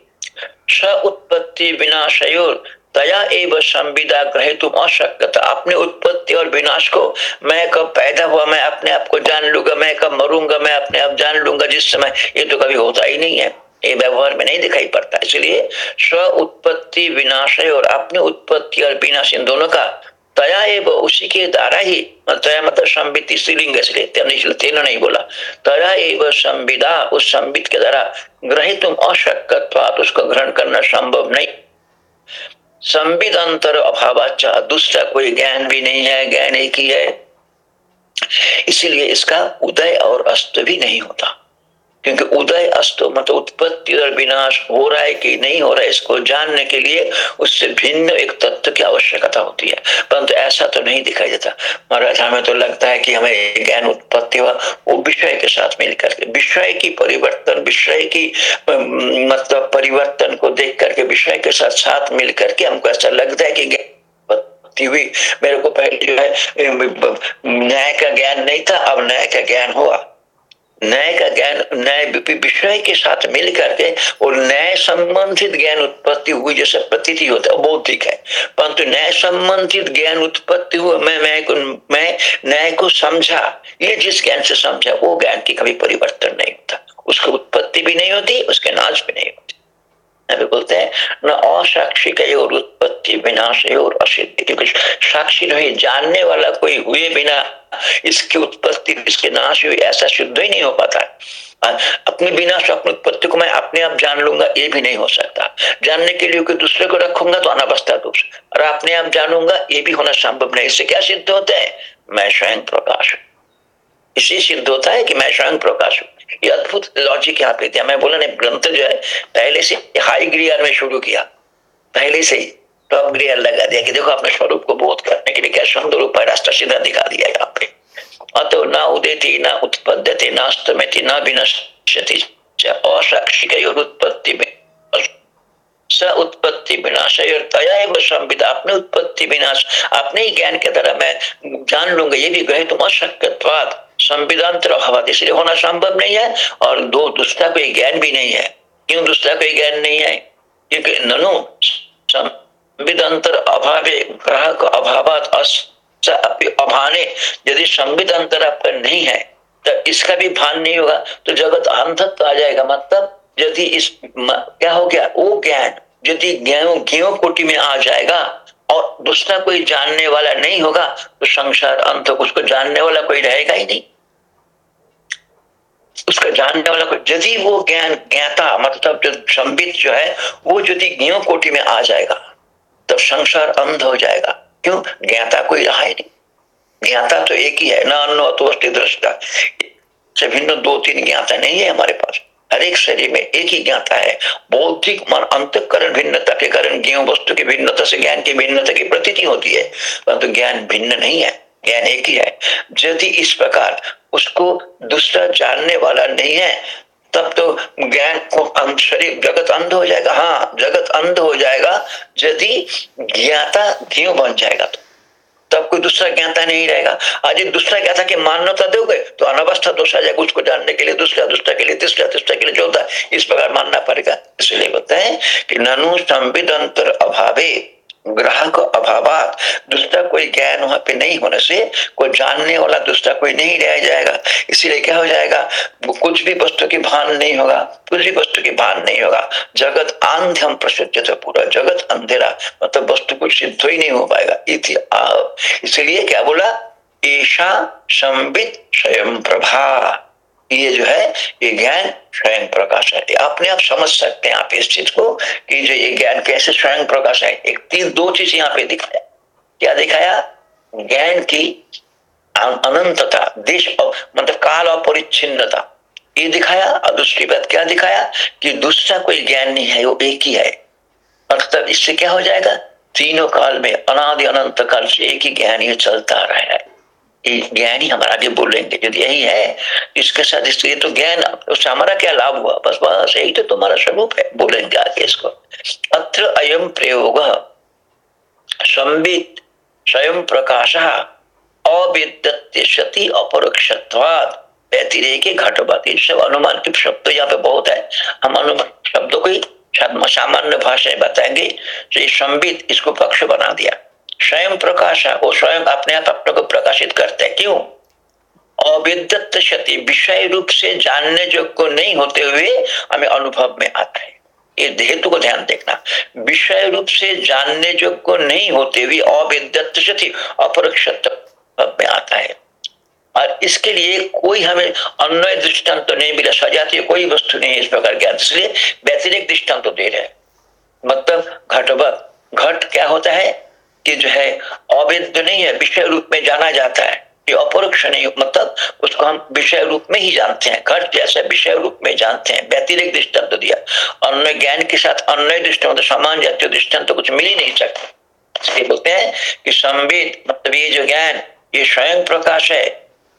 स उत्पत्ति विनाशयोर तया एवं संविदा ग्रहे तुम अशक्यता। अपने उत्पत्ति और विनाश को मैं कब पैदा हुआ, मैं अपने आप को जान लूँगा, मैं कब मरूँगा, मैं अपने आप जान लूँगा, जिस समय ये तो कभी होता ही नहीं है। ये व्यवहार में नहीं दिखाई पड़ता। इसलिए स्व उत्पत्ति विनाशय और अपनी उत्पत्ति और विनाश इन दोनों का तया एव उसी के द्वारा ही तया मतलब संबित स्त्रीलिंग इसलिए नहीं बोला। तया एव संविदा उस संबित के द्वारा ग्रहित तुम उसको ग्रहण करना संभव नहीं। संविद अंतर अभाव दूसरा कोई ज्ञान भी नहीं है, ज्ञान एक ही है। इसीलिए इसका उदय और अस्त भी नहीं होता। क्योंकि उदय अस्त मतलब उत्पत्ति और विनाश हो रहा है कि नहीं हो रहा है, इसको जानने के लिए उससे भिन्न एक तत्व की आवश्यकता होती है। परंतु तो ऐसा तो नहीं दिखाई देता। महाराज, हमें तो लगता है कि हमें ज्ञान उत्पत्ति हुआ वो विषय के साथ मिलकर के, विषय की परिवर्तन, विषय की मतलब परिवर्तन को देख करके विषय के साथ साथ मिल करके हमको ऐसा लगता है कि हुई। मेरे को पहले जो है न्याय का ज्ञान नहीं था, अब न्याय का ज्ञान हुआ। न्याय का ज्ञान, न्याय विषय के साथ मिल करके और न्याय संबंधित ज्ञान उत्पत्ति हुई जैसे प्रती होता है, बौद्धिक है। परंतु न्याय संबंधित ज्ञान उत्पत्ति हुआ, मैं मैं को, मैं न्याय को समझा, ये जिस ज्ञान से समझा, वो ज्ञान की कभी परिवर्तन नहीं होता। उसकी उत्पत्ति भी नहीं होती, उसके नाश भी नहीं होती। अभी बोलते हैं न असाक्षी का और उत्पत्ति विनाश और असिद्धि क्योंकि साक्षी नहीं जानने वाला कोई हुए बिना इसकी उत्पत्ति इसके नाश हुई ऐसा शुद्ध ही नहीं हो पाता अपने विनाश अपनी उत्पत्ति को मैं अपने आप जान लूँगा ये भी नहीं हो सकता जानने के लिए कोई दूसरे को रखूँगा तो अनावस्था दोष और अपने आप जानूँगा ये भी होना संभव नहीं इससे क्या सिद्ध होता है मैं स्वयं प्रकाश हूँ इसी सिद्ध होता है कि मैं स्वयं प्रकाश हूँ ये अद्भुत लॉजिक यहाँ पे दिया। मैं बोला, नहीं, ग्रंथ जो है, पहले से हाई गिरियर में शुरू किया। पहले से ही तो गृह लगा दिया कि देखो अपने स्वरूप को बोध करने के लिए क्या सुंदर उपाय रास्ता सीधा दिखा दिया यहाँ पे। अतो न उदिति, न उत्पद्यते, न अस्तमति, न विनश्यति असाक्षिक उत्पत्ति में स उत्पत्ति विनाश संविदा। अपने उत्पत्ति विनाश अपने ही ज्ञान के द्वारा मैं जान लूँगा, ये भी तुम अशक्यवाद संविधांतर अभाव इसलिए होना संभव नहीं है और दो, दूसरा कोई ज्ञान भी नहीं है। क्यों दूसरा कोई ज्ञान नहीं है? क्योंकि ननु संविधांतर अभावे, ग्राहक अभाव अभाने, यदि अंतर आपका नहीं है तो इसका भी भान नहीं होगा तो जगत अंधत्व आ जाएगा। मतलब यदि इस क्या हो गया? वो ज्ञान, यदि ज्ञान ज्ञो कोटि में आ जाएगा और दूसरा कोई जानने वाला नहीं होगा तो संसार अंत, उसको जानने वाला कोई रहेगा ही नहीं। उसका जानने वाला कोई, यदि वो ज्ञान, ज्ञाता मतलब जो संबित जो है, वो यदि ज्ञो कोटि में आ जाएगा, तब संसार अंध हो जाएगा। क्यों? ज्ञाता कोई रहा ही नहीं। ज्ञाता तो एक ही है, ना अन्न तो दृष्टा। से भिन्न दो तीन ज्ञाता नहीं है हमारे पास। हर एक शरीर में एक ही ज्ञाता है। बौद्धिक मन अंतकरण भिन्नता के कारण ज्ञान वस्तु की भिन्नता से ज्ञान की भिन्नता की प्रतीति होती है। परंतु ज्ञान भिन्न नहीं है, ज्ञान एक ही है। यदि इस प्रकार उसको दूसरा जानने वाला नहीं है, तब तो ज्ञान को शरीर जगत अंध हो जाएगा। हाँ जगत अंध हो जाएगा। यदि ज्ञाता ज्ञ बन जाएगा तो। तब कोई दूसरा ज्ञाता नहीं रहेगा। आज दूसरा ज्ञाता की मान्यता दोगे तो अनवस्था दोष आ जाएगा उसको जानने के लिए, दूसरा दूसरा के लिए, तीसरा तीसरा के लिए चौथा इस प्रकार मानना पड़ेगा। इसलिए बताए कि ननु संविद अंतर अभावे। ग्राहक अभाव दूसरा कोई ज्ञान वहाँ पे नहीं होने से, कोई जानने वाला दूसरा कोई नहीं रह जाएगा। इसीलिए क्या हो जाएगा? कुछ भी वस्तु की भान नहीं होगा। कुछ भी वस्तु की भान नहीं होगा। जगत आंध्यम प्रसिद्ध पूरा। जगत अंधेरा। मतलब वस्तु कुछ सिद्ध ही नहीं हो पाएगा। इसलिए क्या बोला? ईशा संबित स्वयं प्रभा। ये जो है, ये ज्ञान स्वयं प्रकाश है। अपने आप समझ सकते हैं आप इस चीज़ को कि जो ये ज्ञान कैसे स्वयं प्रकाश है। एक तीन, दो चीज़ यहाँ पे दिखाया। क्या दिखाया? ज्ञान की अनंतता, देश मतलब काल अपरिच्छिन्नता। ये दिखाया और दूसरी बात क्या दिखाया? कि दूसरा कोई ज्ञान नहीं है, वो एक ही है। मतलब इससे क्या हो जाएगा? तीनों काल में अनादि अनंत काल से एक ही ज्ञान ये चलता रहा है। ज्ञानी हमारा आगे बोलेंगे यदि यही है इसके साथ इसलिए तो ज्ञान, उससे हमारा क्या लाभ हुआ? बस बस, यही तो तुम्हारा स्वरूप है, बोलेंगे आगे इसको। अत्र अयम प्रयोग संबित स्वयं प्रकाश, अविद्यते सती अपरोक्षत्वाद घटवत सब अनुमान के शब्द यहाँ पे बहुत है। हम अनुमान शब्दों को सामान्य भाषा बताएँगे तो ये संबित इसको पक्ष बना दिया। स्वयं प्रकाश है, वो स्वयं अपने आप अपने को प्रकाशित करते हैं। क्यों? अविद्यत क्षति, विषय रूप से जानने योग्य नहीं होते हुए हमें अनुभव में आता है। ये हेतु को ध्यान देखना। विषय रूप से जानने योग्य नहीं होते हुए अविद्यत क्षति अपरोक्ष में आता है। और इसके लिए कोई हमें अन्य दृष्टांत तो नहीं मिला सजाती कोई वस्तु नहीं इस प्रकार ज्ञान। इसलिए व्यतिरिक दृष्टांत तो दे रहे मतलब घटवत घट क्या होता है? कि जो है, अवैध नहीं है, विषय रूप में जाना जाता है। ये अपरोक्ष नहीं मतलब उसको हम विषय रूप में ही जानते हैं। घट जैसे विषय रूप में जानते हैं। व्यतिरिक दृष्टांत तो दिया। अन्य ज्ञान के साथ अन्य दृष्टांत समान जातीय दृष्टांत तो कुछ मिल ही नहीं सकता। बोलते हैं कि संवेद मतलब ये जो ज्ञान, ये स्वयं प्रकाश है।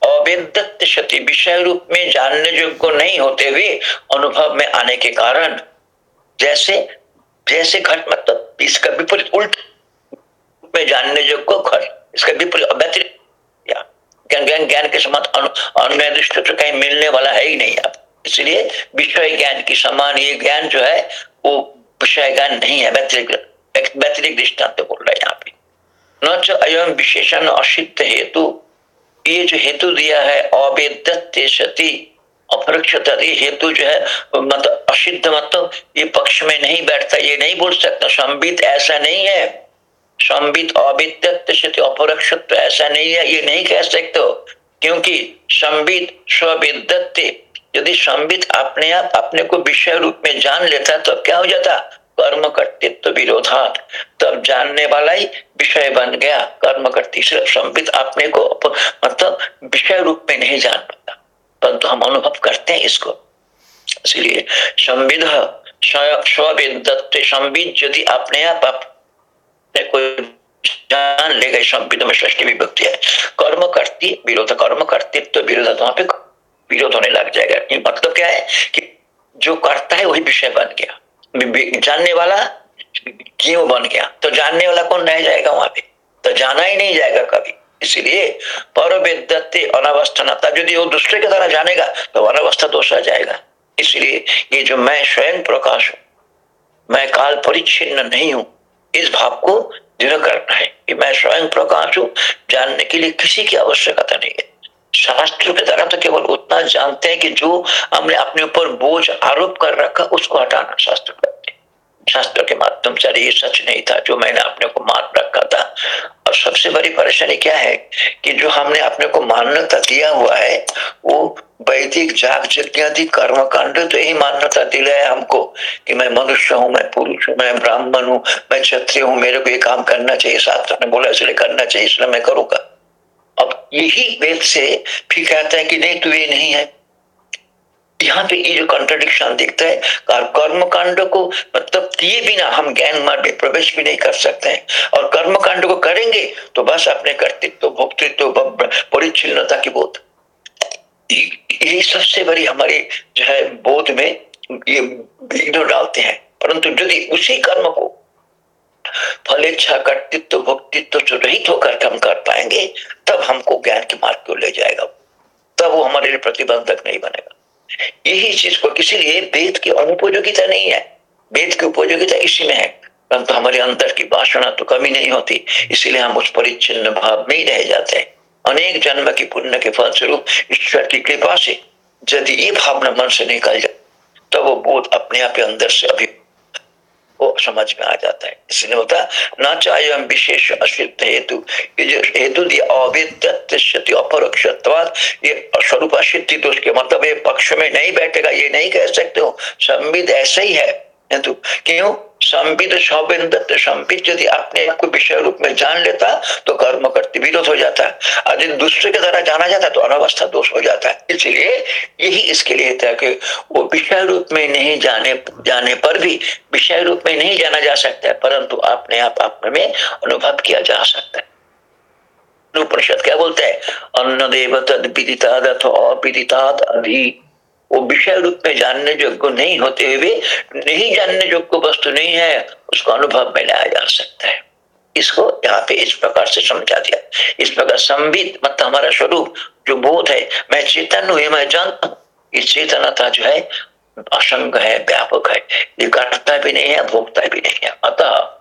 अवेदत्त विषय रूप में जानने योग्य नहीं होते हुए अनुभव में आने के कारण, जैसे जैसे घट मतलब इसका विपरीत उल्ट में जानने योग्य घर इसका विपरीत ज्ञान ज्ञान के समान अन्य दृष्टि तो कहीं मिलने वाला है ही नहीं। अब इसलिए विषय ज्ञान की समान ये ज्ञान जो है, वो विषय ज्ञान नहीं है। व्यतिरिक्त व्यतिरिक दृष्टांत बोल रहे हैं यहाँ पे। न च अयम विशेषण असिद्ध हेतु। ये जो हेतु दिया है अवेद्य सती, अपरक्षता हेतु जो है मतलब असिद्ध मतलब ये पक्ष में नहीं बैठता, ये नहीं बोल सकता। संबित ऐसा नहीं है। संबित अविद्यत अपरक्षत्व ऐसा नहीं है, ये नहीं कह सकते हो, क्योंकि संबित स्विद्यते यदि संबित अपने आप, अपने को विषय रूप में जान लेता तो क्या हो जाता? कर्म कर्तृत्व विरोधात, तब जानने वाला ही विषय बन गया, कर्म करती सिर्फ़ संबित अपने को मतलब विषय रूप में नहीं जान पाता, परंतु हम अनुभव करते हैं इसको। इसलिए संविध संबित यदि अपने आप कोई जान लेगा संपित में षष्टि विभक्ति है। कर्म करती, विरोध कर्म तो विरोध वहाँ पे विरोध होने लग जाएगा। मतलब क्या है कि जो करता है, वही विषय बन गया। जानने वाला बन गया। तो जानने वाला कौन जाएगा वहाँ पे? तो जाना ही नहीं जाएगा कभी। इसलिए पर यदि वो दूसरे के द्वारा जानेगा तो अनावस्था दोष आ जाएगा। इसलिए ये जो मैं स्वयं प्रकाश हूँ, मैं काल परिच्छिन्न नहीं हूँ इस भाव को दृढ़ करना है कि मैं स्वयं प्रकाश हूँ, जानने के लिए किसी की आवश्यकता नहीं है। शास्त्र के द्वारा तो केवल उतना जानते हैं कि जो हमने अपने ऊपर बोझ आरोप कर रखा, उसको हटाना शास्त्र करते शास्त्र के माध्यम से अरे, ये सच नहीं था, जो मैंने अपने को मान रखा था। और सबसे बड़ी परेशानी क्या है कि जो हमने अपने को मान्यता दिया हुआ है, वो वैदिक जाग यज्ञ कर्म कांड तो यही मान्यता दिलाया हमको कि मैं मनुष्य हूँ, मैं पुरुष हूँ, मैं ब्राह्मण हूँ, मैं क्षत्रिय हूँ, मेरे को ये काम करना चाहिए, शास्त्र ने बोला इसलिए करना चाहिए, इसलिए मैं करूँगा। अब यही वेद से फिर कहता है कि नहीं, तू ये नहीं है। यहाँ पे ये जो कॉन्ट्रडिक्शन दिखता है कर्म कांड को मतलब दिए बिना हम ज्ञान मार्ग में प्रवेश भी नहीं कर सकते हैं। और कर्म कांड को करेंगे तो बस अपने कर्तृत्व, भोक्तृत्व परिच्छिन्नता की बोध। ये सबसे बड़ी हमारी जो है बोध में ये विघ्न डालते हैं। परंतु यदि उसी कर्म को फलेच्छा कर्तृत्व, भोक्तित्व से रहित होकर हम कर पाएँगे, तब हमको ज्ञान के मार्ग को ले जाएगा। तब वो हमारे लिए प्रतिबंधक नहीं बनेगा। यही चीज़ को इसीलिए वेद की अनुपयोगिता नहीं है। वेद की उपयोगिता इसी में है। परंतु हमारे अंदर की भाषणा तो कमी नहीं होती। इसीलिए हम उस परिच्छिन्न भाव में ही रह जाते हैं। अनेक जन्म की पुण्य के फलस्वरूप ईश्वर की कृपा से यदि ये भावना मन से निकल जाए तो वो बोध अपने आप अंदर से अभी वो समझ में आ जाता है। इसलिए होता न चाहे हम विशेष असिद्ध हेतु हेतु दिया, अवेद्यति अपरोक्षत्वाद, ये स्वरूप सिद्धि तो उसके मतलब ये पक्ष में नहीं बैठेगा, ये नहीं कह सकते हो। संविद ऐसा ही है। हेतु क्यों? संबित सौबिंदत संबित यदि अपने आप को विषय रूप में जान लेता तो कर्म करते विरोध हो जाता। है यदि दूसरे के द्वारा जाना जाता तो अनवस्था दोष हो जाता। है इसलिए यही इसके लिए था कि वो विषय रूप में नहीं जाने जाने पर भी विषय रूप में नहीं जाना जा सकता है परंतु अपने आप अपने में अनुभव किया जा सकता है। उपनिषद क्या बोलते हैं? अन्न देव तद अथवा अभी वो विषय रूप में जानने योग्य नहीं होते हुए, नहीं जानने योग्य वस्तु नहीं है, उसको अनुभव में लाया जा सकता है। इसको यहाँ पे इस प्रकार से समझा दिया। इस प्रकार संबित मतलब हमारा स्वरूप जो बोध है, मैं चेतन हूँ मैं जानता हूँ। ये चेतनता जो है, असंग है, व्यापक है। ये करता भी नहीं है, भोगता भी नहीं है। अतः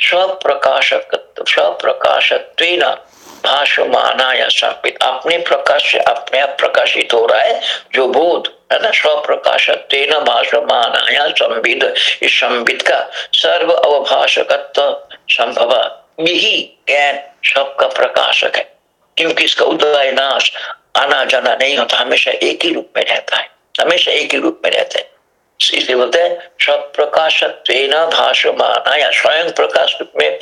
स्वप्रकाशक स्वप्रकाशत्व भाषमाना या संपित अपने प्रकाश से अपने आप प्रकाशित हो रहा है, जो बोध, है ना स्वप्रकाश तेन भाषमाना या संविद। इस संविद का सर्व अवभाषकत्व संभव। यही ज्ञान सबका प्रकाशक है, क्योंकि इसका उदय नाश आना जाना नहीं होता, हमेशा एक ही रूप में रहता है, हमेशा एक ही रूप में रहता है। इसलिए बोलते हैं सब प्रकाश भाषमाना या स्वयं प्रकाश में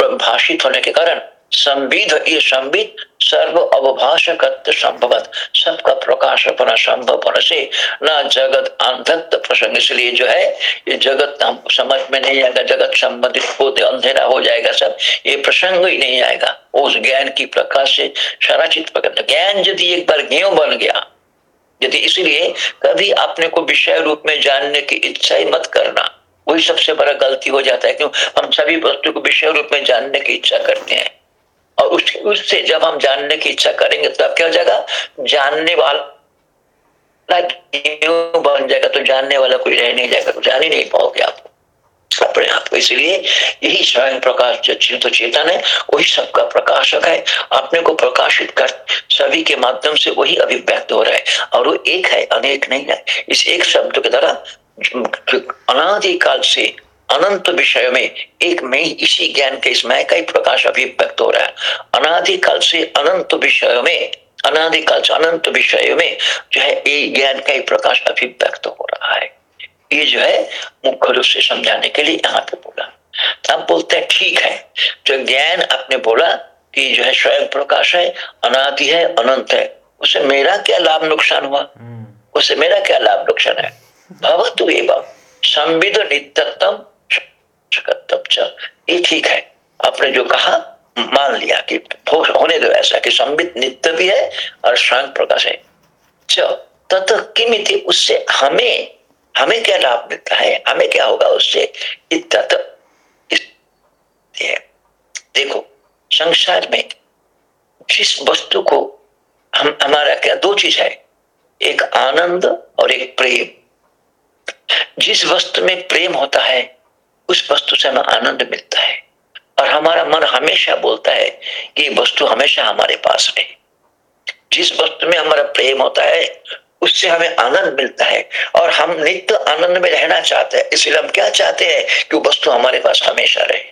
भाषित होने के कारण संविध, ये संविध सर्व अवभाषक संभव सबका प्रकाश अपना संभव से न जगत अंधत्व प्रसंग इसलिए जो है, ये जगत हम समझ में नहीं आएगा, जगत संबंधित होते अंधेरा हो जाएगा सब, ये प्रसंग ही नहीं आएगा। उस ज्ञान की प्रकाश से सारा चित पकड़ ज्ञान यदि एक बार ज्ञो बन गया, यदि इसलिए कभी अपने को विषय रूप में जानने की इच्छा ही मत करना। वही सबसे बड़ा गलती हो जाता है, क्यों? हम सभी वस्तु को विषय रूप में जानने की इच्छा करते हैं। और उस, उससे जब हम जानने की इच्छा करेंगे तब क्या हो जाएगा? जानने वाला बन जाएगा तो जानने वाला कोई रह नहीं जाएगा तो जान ही नहीं पाओगे आप। अपने आप को। इसलिए यही स्वयं प्रकाश जो चिंत चेतन है वही सबका प्रकाशक है। अपने को प्रकाशित कर सभी के माध्यम से वही अभिव्यक्त हो रहा है। और वो एक है अनेक नहीं है। इस एक शब्द के द्वारा अनादिकाल से अनंत विषय में एक में इसी ज्ञान के इस मय का ही प्रकाश अभिव्यक्त हो रहा है। अनादिकाल से अनंत विषय में अनादिकाल से अनंत विषय में जो है ये ज्ञान का ही प्रकाश अभिव्यक्त हो रहा है। ये जो है मुख्य रूप से समझाने के लिए यहाँ पे बोला। तब बोलते हैं ठीक है जो ज्ञान आपने बोला कि जो है स्वयं प्रकाश है अनादि है अनंत है उसे मेरा क्या लाभ नुकसान हुआ? हम्म। उसे मेरा क्या लाभ नुकसान है? भवतु एवं संविध नित्यतम ये ठीक है। आपने जो कहा, मान लिया कि होने दो ऐसा कि संबित नित्य भी है और स्वयं प्रकाश है। तत् किमिति उससे हमें हमें क्या लाभ मिलता है? हमें क्या होगा उससे? देखो, संसार में जिस वस्तु को हम, हमारा क्या दो चीज़ है। एक आनंद और एक प्रेम। जिस वस्तु में प्रेम होता है उस वस्तु से हमें आनंद मिलता है। और हमारा मन हमेशा बोलता है कि वस्तु हमेशा हमारे पास रहे। जिस वस्तु में हमारा प्रेम होता है, उससे हमें आनंद मिलता है। और हम नित्य आनंद में रहना चाहते हैं, इसलिए हम क्या चाहते हैं कि वस्तु हमारे पास हमेशा रहे।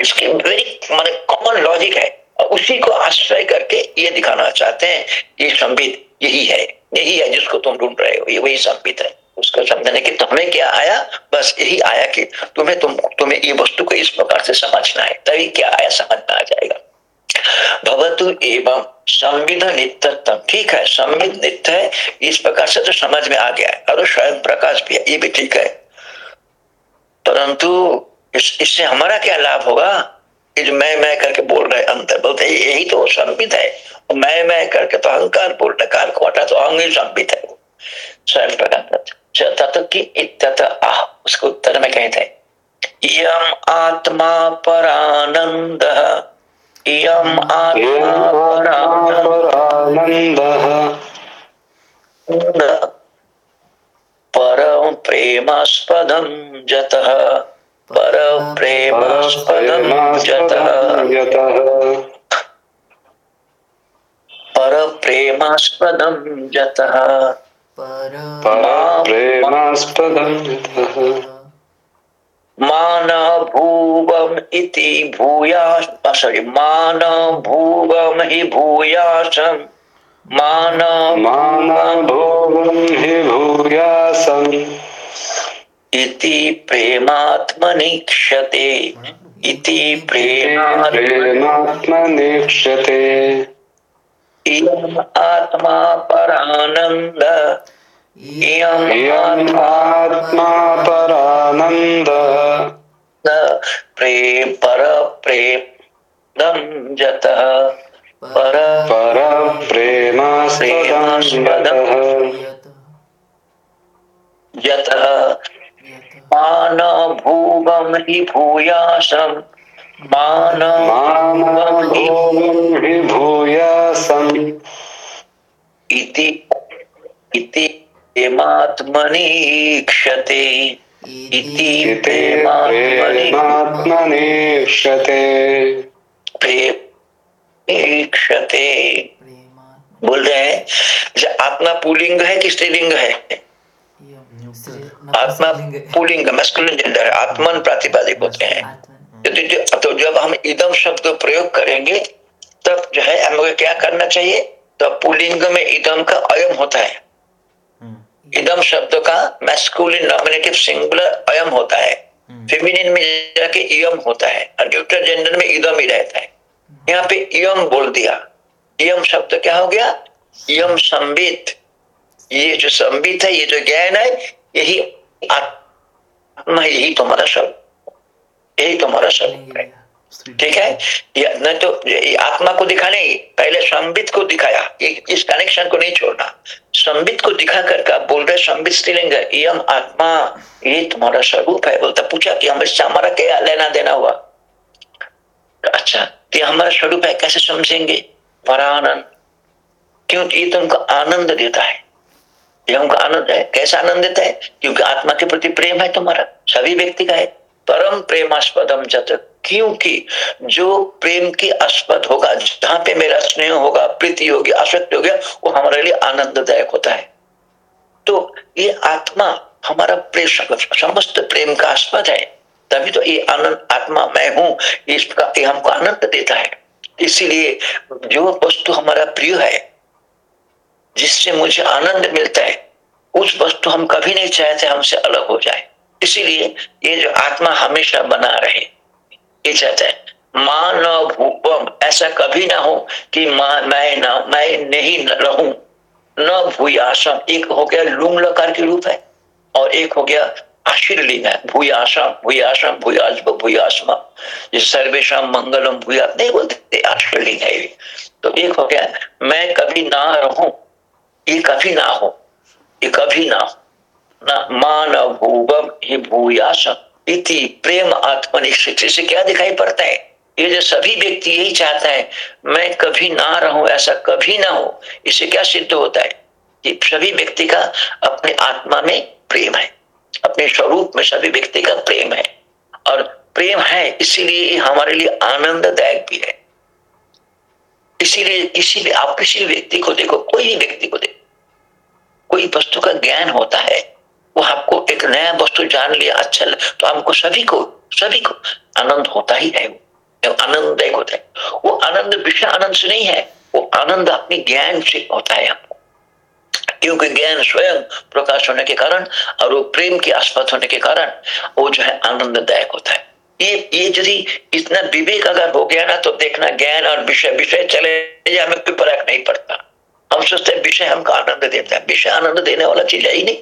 इसकी वेरी मान कॉमन लॉजिक है। और उसी को आश्रय करके ये दिखाना चाहते हैं ये संबित यही है यही है जिसको तुम ढूंढ रहे हो, ये वही संबित है। उसको समझने की तुम्हें क्या आया? बस यही आया कि तुम्हें तुम तुम्हें ये वस्तु को इस प्रकार से समझना है तभी क्या आया समझ में आ जाएगा। भवतु एवं संविध नित्यत्म ठीक है संविध नित्य है इस प्रकार से तो समझ में आ गया है और स्वयं प्रकाश भी है ये भी ठीक है। परंतु इस, इससे हमारा क्या लाभ होगा? ये जो मैं मैं करके बोल रहे अंतर बोलते यही तो संबित है। मैं मैं करके तो अहंकार बोल रहे कार को हटा तो ही संबित है स्वयं प्रकाश। तत्व की इत्यत आह उसको उत्तर में कहते हैं। यम आत्मा परानंद इयम् आत्मानन्दः परम प्रेमास्पदं जतः पर प्रेमास्पदं जतः। पर प्रेमास्पदं जतः। पर मान भूवम इति भूयास सॉरी मान भूवम ही भूयासम मान मान भूवम ही भूयासम। इति प्रेमात्मनि क्षते। इति प्रेमात्मनि क्षते। इयम् आत्मा परानन्द। आत्मा परानंद प्रेम पर प्रेम जत। पर पर जत। मान भूवम हि भूयासम भूयासम इति इति प्रेमात्मनि क्षते इति प्रेमात्मनि क्षते क्षते बोल रहे हैं? आत्मा पुलिंग है कि स्त्रीलिंग है? आत्मा पुलिंग मस्कुलिन जेंडर आत्मन प्रातिपादिक होते हैं। तो जब हम इदम शब्द प्रयोग करेंगे तब जो है हमें क्या करना चाहिए? तो पुलिंग में इदम का अयम होता है। इदम शब्द का मैस्कुलिन नॉमिनेटिव सिंगुलर अयम होता है। Feminine hmm. में जाके इयम होता है और न्यूट्रल जेंडर में इदम ही रहता है। यहाँ पे इयम बोल दिया। इयम शब्द क्या हो गया? इयम संबित। ये जो संबित है ये जो ज्ञान है यही आत्मा यही तुम्हारा शब्द। यही तुम्हारा स्वरूप है। ठीक है? न तो आत्मा को दिखाने पहले संबित को दिखाया। इस कनेक्शन को नहीं छोड़ना। संबित को दिखा कर का बोल रहे संबित स्त्रीलिंग यम आत्मा ये तुम्हारा स्वरूप है। बोलता पूछा कि हमेशा हमारा क्या लेना देना हुआ? अच्छा तो हमारा स्वरूप है कैसे समझेंगे? परानंद क्योंकि ये तुमको आनंद देता है। ये हमको आनंद है। कैसा आनंद देता है? क्योंकि आत्मा के प्रति प्रेम है तुम्हारा। सभी व्यक्ति का है। परम प्रेमास्पदम जत। क्योंकि जो प्रेम की आस्पद होगा, जहाँ पे मेरा स्नेह होगा, प्रीति होगी, आसक्ति होगी, वो हमारे लिए आनंददायक होता है। तो ये आत्मा हमारा प्रेम समस्त प्रेम का आस्पद है। तभी तो ये आनंद, आत्मा मैं हूँ इसका ये हमको आनंद देता है। इसीलिए जो वस्तु हमारा प्रिय है, जिससे मुझे आनंद मिलता है, उस वस्तु हम कभी नहीं चाहते हमसे अलग हो जाए। इसीलिए ये जो आत्मा हमेशा बना रहे, ये चाहता है। माँ न भूपम ऐसा कभी ना हो कि माँ, मैं ना, मैं नहीं रहूँ। न भूयासम एक हो गया लुंग लकार के रूप है, और एक हो गया आशीर्लिंग है। भूयाशा भूयाशा भूयास भूयासमा ये सर्वेशम मंगलम भूया, नहीं बोलते आशीर्लिंग है तो एक हो गया, मैं कभी ना रहूँ, ये कभी ना हो, ये कभी ना हो। ना मान भूगम ही भूयासम इति प्रेम आत्मनिश्चित से क्या दिखाई पड़ता है? ये जो सभी व्यक्ति यही चाहता है, मैं कभी ना रहूँ, ऐसा कभी ना हो, इससे क्या सिद्ध होता है? कि सभी व्यक्ति का अपने आत्मा में प्रेम है, अपने स्वरूप में सभी व्यक्ति का प्रेम है, और प्रेम है, इसीलिए हमारे लिए आनंददायक भी है। इसीलिए किसी भी, आप किसी व्यक्ति को देखो, कोई भी व्यक्ति को देखो, कोई वस्तु का ज्ञान होता है वो आपको एक नया वस्तु जान लिया अच्छा तो हमको सभी को सभी को आनंद होता ही है आनंददायक होता है वो आनंद विषय आनंद से नहीं है, वो आनंद अपने ज्ञान से होता है आपको। क्योंकि ज्ञान स्वयं प्रकाश होने के कारण और वो प्रेम के आस्पद होने के कारण वो जो है आनंददायक होता है। ये ये यदि इतना विवेक अगर हो गया ना तो देखना ज्ञान और विषय विषय चले हमें कोई फ़र्क नहीं पड़ता। हम सोचते हैं विषय हमको आनंद देता है। विषय आनंद देने वाला चीज़ है ही नहीं।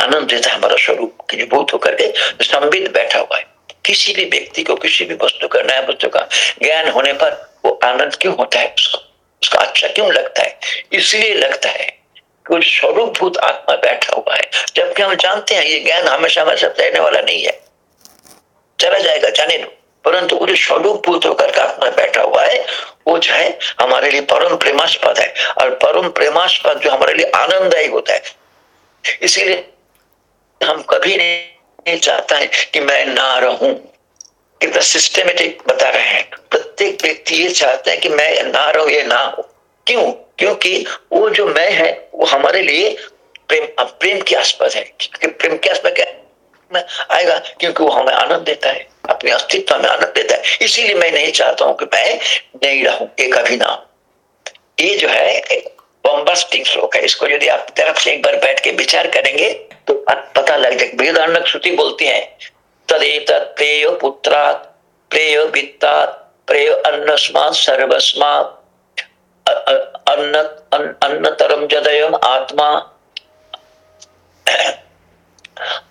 आनंद देता है हमारा स्वरूप की भूत होकर के संबित बैठा हुआ है। किसी भी व्यक्ति को, किसी भी वस्तु का, नया वस्तु का ज्ञान होने पर वो आनंद क्यों होता है? उसको, उसका अच्छा क्यों लगता है? इसलिए लगता है स्वरूप भूत आत्मा बैठा हुआ है। जबकि हम जानते हैं ये ज्ञान हमेशा हमेशा रहने वाला नहीं है। चला जाएगा, जाने दो। परंतु वो स्वरूप भूत होकर आत्मा बैठा हुआ है, वो जो है हमारे लिए परम प्रेमास्पद है। और परम प्रेमास्पद जो हमारे लिए आनंददायी होता है। इसीलिए हम कभी नहीं चाहता है कि मैं ना रहूँ। कितना सिस्टमेटिक बता रहे हैं। प्रत्येक व्यक्ति ये चाहता है कि मैं ना रहूँ ये ना हो। क्यों? क्योंकि वो जो मैं है, वो हमारे लिए प्रेम प्रेम की आस्पद है। क्योंकि प्रेम की आस्पद क्या? आएगा क्योंकि वो हमें आनंद देता है। अपने अस्तित्व में आनंद देता है। इसीलिए मैं नहीं चाहता हूँ कि मैं नहीं रहूँ, एक अभी ना ये जो है बॉम्बास्टिक श्लोक है। इसको यदि आप तरफ़ से एक बार बैठ के विचार करेंगे तो पता लग जाए वेदांत श्रुति बोलती है, तदेत प्रेय पुत्रात, प्रेय वित्तात, प्रेय अन्नस्मात, सर्वस्मात अन्न अन्नतरम जदयम आत्मा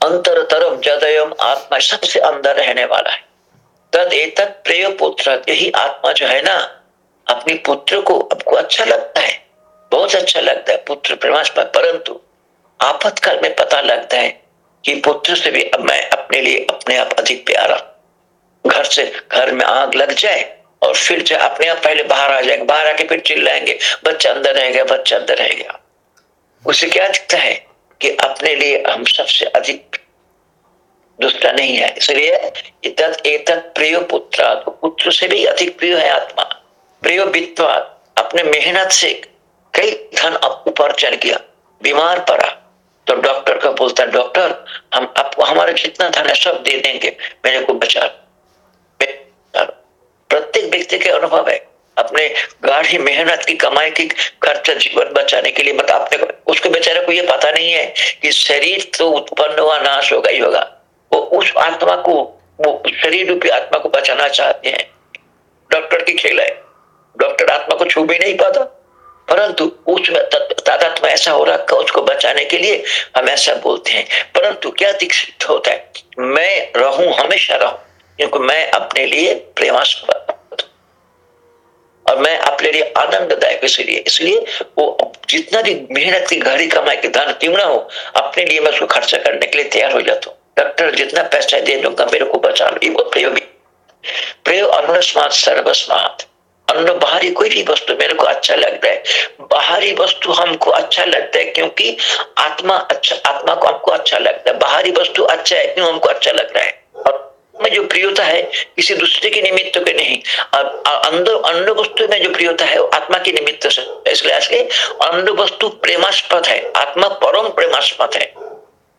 अंतरतरम जदयम आत्मा, सबसे अंदर रहने वाला है। तद एक प्रेय पुत्र यही आत्मा जो है ना, अपनी पुत्र को, आपको अच्छा लगता है, बहुत अच्छा लगता है, पुत्र परमात्मा परंतु आपातकाल में पता लगता है कि पुत्र से भी अब मैं अपने लिए अपने आप अधिक प्यारा। घर से घर में आग लग जाए और फिर जो अपने आप पहले बाहर आ जाएँगे, बाहर आके फिर चिल्लाएँगे, बच्चा अंदर रह गया बच्चा अंदर रह गया उसे क्या दिखता है कि अपने लिए हम सबसे अधिक दूसरा नहीं है? इसलिए एक प्रिय पुत्र पुत्र से भी अधिक प्रिय है आत्मा। प्रिय वित्वा अपने मेहनत से कई धन उपार्जन किया, बीमार पड़ा तो डॉक्टर का बोलता डॉक्टर हम आपको हमारा जितना धन है? सब दे देंगे। मेरे को बचा प्रत्येक व्यक्ति के अनुभव है। अपने गाढ़ी मेहनत की, कमाई की, खर्चा, जीवन बचाने के लिए मतलब आपने उसको बेचारे को ये पता नहीं है कि शरीर तो उत्पन्न हुआ, नाश होगा ही होगा। वो उस आत्मा को, वो शरीर रूपी आत्मा को बचाना चाहते हैं। डॉक्टर की खेल है। डॉक्टर आत्मा को छू भी नहीं पाता। परंतु उसमें तादात्म ऐसा हो रखा उसको बचाने के लिए हम ऐसा बोलते हैं। परंतु क्या दीक्षित होता है? मैं रहूँ, हमेशा रहूँ, क्योंकि मैं अपने लिए प्रेमास्पद और मैं अपने लिए आनंददायक इसलिए इसलिए वो जितना भी मेहनत की, घड़ी कमाई के, धन क्यों ना हो, अपने लिए मैं उसको खर्चा करने के लिए तैयार हो जाता हूँ। डॉक्टर, जितना पैसा दे दूँगा, मेरे को बचा लो ये वो प्रयोग। प्रयोग अनुस्मात सर्वस्मात। अन्न बाहरी कोई भी वस्तु मेरे को अच्छा लगता है। बाहरी वस्तु हमको अच्छा लगता है क्योंकि आत्मा अच्छा आत्मा को हमको अच्छा लगता है। बाहरी वस्तु अच्छा है क्यों हमको अच्छा लग रहा है में जो प्रियता है, किसी दूसरे के निमित्त के नहीं। और अंदर अन्य वस्तु में जो प्रियता है, वो आत्मा के निमित्त से। इसलिए इसलिए अन्य वस्तु प्रेमास्पद है। आत्मा परम प्रेमास्पद है।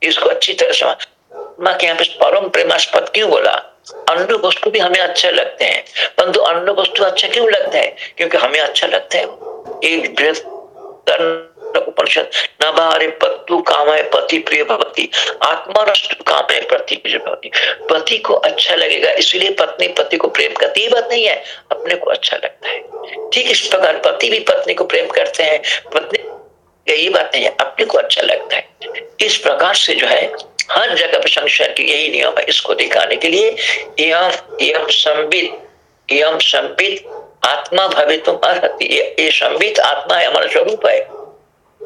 इसको अच्छी तरह से आत्मा के यहाँ पे परम प्रेमास्पद क्यों बोला? अन्य वस्तु भी हमें अच्छे लगते हैं। परंतु अन्य वस्तु अच्छा क्यों लगता है? क्योंकि हमें अच्छा लगता है। एक उपनिषद न पत्तु पति प्रिय भवती। काम है पति प्रिय भवती। पति को अच्छा लगेगा, इसलिए पत्नी पति को प्रेम करती ये बात नहीं है। अपने को अच्छा लगता है। ठीक इस प्रकार पति भी पत्नी को प्रेम करते हैं। पत्नी ये बात है, अपने को अच्छा लगता है। इस प्रकार से जो है, हर जगह पर संसार की यही नियम है इसको दिखाने के लिए यम यम संबित यम संबित आत्मा भवे तुम अर्ति ये संबित आत्मा है, हमारा स्वरूप है।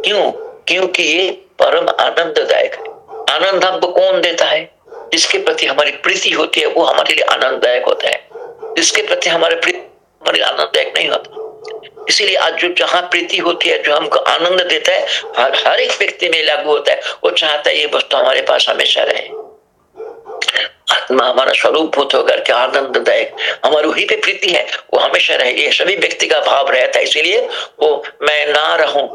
क्यों? क्योंकि ये परम आनंददायक है। आनंद हमको कौन देता है? जिसके प्रति हमारी प्रीति होती है, वो हमारे लिए आनंददायक होता है। जिसके प्रति हमारे प्रीति, हमारे आनंददायक नहीं होता। इसीलिए आज जो जहाँ प्रीति होती है, जो हमको आनंद देता है, हर हर एक व्यक्ति में लागू होता है। वो चाहता है ये वस्तु हमारे पास हमेशा रहे। आत्मा हमारा स्वरूप भूत होकर के आनंददायक, हमारी वही पे प्रीति है, वो हमेशा रहे। ये सभी व्यक्ति का भाव रहता है, इसीलिए वो मैं ना रहूँ,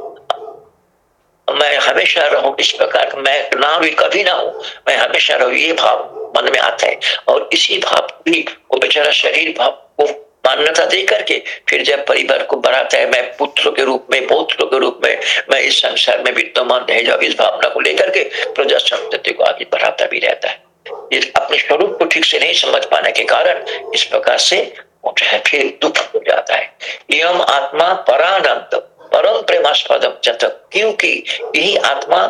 मैं हमेशा रहूँ, इस प्रकार मैं ना भी कभी ना हूँ, मैं हमेशा रहूँ, ये भाव मन में आता है। और इसी भाव भी वो बेचारा शरीर भाव को मान्यता दे करके फिर जब परिवार को बढ़ाता है, मैं पुत्र के रूप में, पौत्र के रूप में, मैं इस संसार में विद्यमान रह जाऊ इस भावना को लेकर के प्रजा संतति को आगे बढ़ाता भी रहता है। अपने स्वरूप को ठीक से नहीं समझ पाने के कारण इस प्रकार से फिर दुख हो जाता है। यम आत्मा परानंद परम प्रेमास्पदम क्योंकि यही आत्मा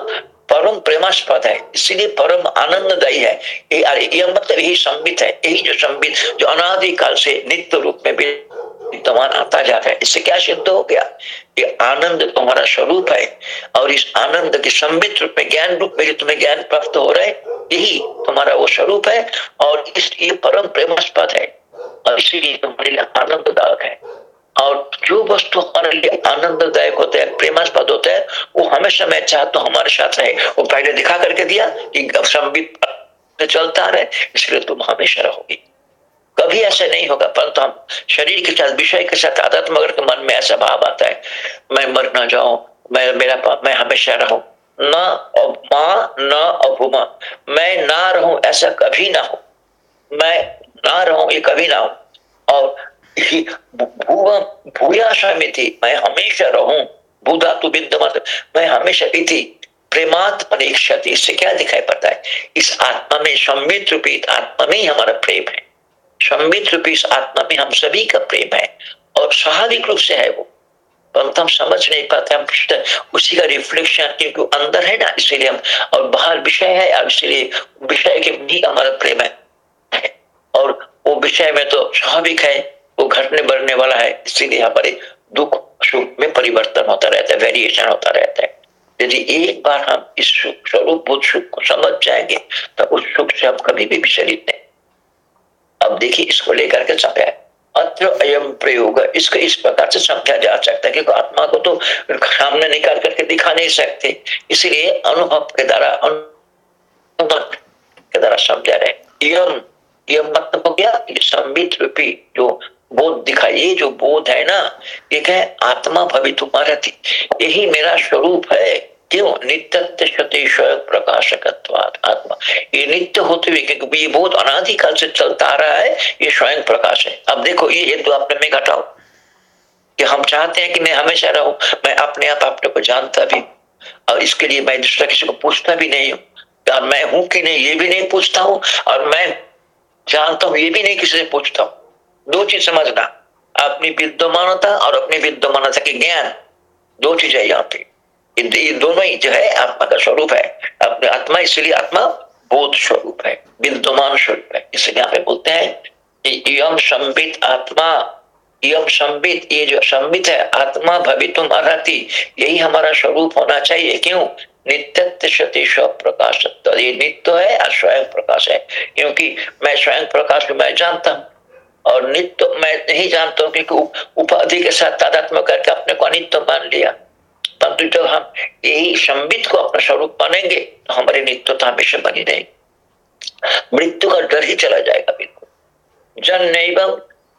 परम प्रेमास्पद है, इसीलिए परम आनंददायी है। यह मतलब यही संबित है, यही जो संबित, जो अनादिकाल से नित्य रूप में विद्यमान आता जा रहा है। इससे क्या सिद्ध हो गया? ये आनंद तुम्हारा स्वरूप है, और इस आनंद के संबित रूप में, ज्ञान रूप में जो तुम्हें ज्ञान प्राप्त हो रहा है, यही तुम्हारा वो स्वरूप है, और इस ये परम प्रेमास्पद है, और इसीलिए तुम्हारे लिए आनंददायक है। और जो वस्तु हमारे लिए आनंददायक होते हैं, प्रेमास्पद होते हैं, वो हमेशा मैं चाहता हूँ हमारे साथ रहे। वो पहले दिखा करके दिया कि संबित चलता रहे, इसलिए तुम हमेशा रहोगी। कभी ऐसा नहीं होगा, परंतु हम शरीर के साथ, विषय के साथ आदत मगर के मन में ऐसा भाव आता है, मैं मर ना जाऊँ, मैं, मेरा मैं हमेशा रहूँ। न माँ, न अभुमा मैं ना रहूँ, ऐसा कभी ना हो। मैं ना रहूँ, ये कभी ना हो। और भूया थी। मैं हमेशा रहूँ। बुधा, तु विद्यमान मैं हमेशा इति प्रेमात्म क्षति इससे क्या दिखाई पड़ता है? इस आत्मा में संबित रूपी आत्मा में ही हमारा प्रेम है। संबित रूपी इस आत्मा में हम सभी का प्रेम है। और स्वाभाविक रूप से है वो। परंतु हम समझ नहीं पाते, हम उसी का रिफ्लेक्शन क्योंकि अंदर है ना, इसीलिए हम, और बाहर विषय है, और इसलिए विषय के भी हमारा प्रेम है। और वो विषय में तो स्वाभाविक है। वो घटने बढ़ने वाला है, इसीलिए हमारे दुख सुख में परिवर्तन होता रहता है वेरिएशन होता रहता है। यदि एक बार हम इस सुख स्वरूप, बुद्ध सुख को समझ जाएँगे तो उस सुख से हम कभी भी विचलित नहीं। अब देखिए, इसको लेकर के समझा अत्र अयम प्रयोग, इसको इस प्रकार से समझा जा सकता है, क्योंकि आत्मा को तो सामने निकाल करके दिखा नहीं सकते। इसलिए अनुभव के द्वारा, अनुभव के द्वारा समझा रहे यम यम मतलब हो गया संबित रूपी जो बोध दिखाई। ये जो बोध है ना एक है आत्मा भवि तुम्हारा थी यही मेरा स्वरूप है। क्यों? नित्य प्रकाशक आत्मा। ये नित्य होते हुए, क्योंकि ये बोध अनादिकाल से चलता आ रहा है, ये स्वयं प्रकाश है। अब देखो, ये हेतु अपने में घटाओ कि हम चाहते हैं कि मैं हमेशा रहूँ। मैं अपने आप अपने को जानता भी और इसके लिए मैं दूसरा किसी को पूछता भी नहीं हूँ। मैं हूँ कि नहीं, ये भी नहीं पूछता हूँ। और मैं जानता हूँ, ये भी नहीं किसी से पूछता हूँ। दो चीज़ समझना। अपनी विद्यमानता और अपनी विद्यमानता के ज्ञान। दो चीज़ है यहाँ पे। ये दोनों ही जो है आत्मा का स्वरूप है। अपने आत्मा इसलिए आत्मा बोध स्वरूप है, विद्यमान स्वरूप है। इसलिए यहाँ पे बोलते हैं कि यम संबित आत्मा। यम संबित ये जो संबित है, आत्मा भवितुम अर्ति यही हमारा स्वरूप होना चाहिए। क्यों? नित्य सती स्व प्रकाश ये नित्य है और स्वयं प्रकाश है। क्योंकि मैं स्वयं प्रकाश मैं जानता हूँ। और नित्य, मैं नहीं जानता हूँ क्योंकि उपाधि के साथ तादात्म करके अपने को अनित्य मान लिया। परंतु जब हम यही संबित को अपना स्वरूप मानेंगे तो हमारी नित्यता हमेशा बनी रहेगी। मृत्यु का डर ही चला जाएगा बिल्कुल। जन नहीं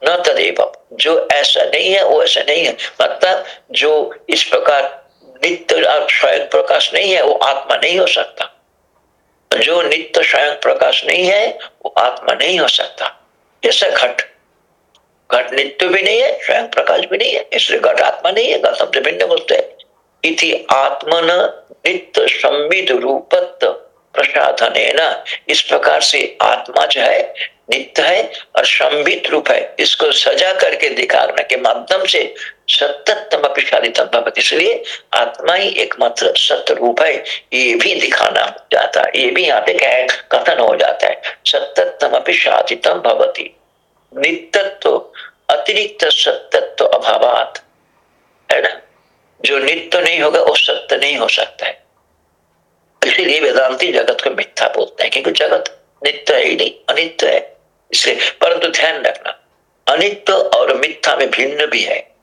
न तदेव जो ऐसा नहीं है, वो ऐसा नहीं है। मतलब जो इस प्रकार नित्य स्वयं प्रकाश नहीं है, वो आत्मा नहीं हो सकता। जो नित्य स्वयं प्रकाश नहीं है, वो आत्मा नहीं हो सकता। जैसा घट घट नित्य भी नहीं है, स्वयं प्रकाश भी नहीं है, इसलिए घट आत्मा नहीं है घट सबसे भिन्न है। इति आत्मन नित्य संविद रूपत्व प्रसाधन है ना इस प्रकार से आत्मा जो है, नित्य है और संबित रूप है। इसको सजा करके दिखाने के माध्यम से सत्यतम भवती इसलिए आत्मा ही एकमात्र सत्य रूप है। ये भी दिखाना जाता है। ये भी यहाँ पे क्या कथन हो जाता है। सत्यतम अपिशादितम भवती। नित्यत्व अतिरिक्त सत्यत्व अभावात। है ना जो नित्य नहीं होगा, वो सत्य नहीं हो सकता है। इसीलिए वेदांति जगत को मिथ्या बोलते हैं, क्योंकि जगत नित्य है नहीं, अनित्य है। इसलिए, परंतु ध्यान रखना, अनित्य और मिथ्या में भिन्न भी है।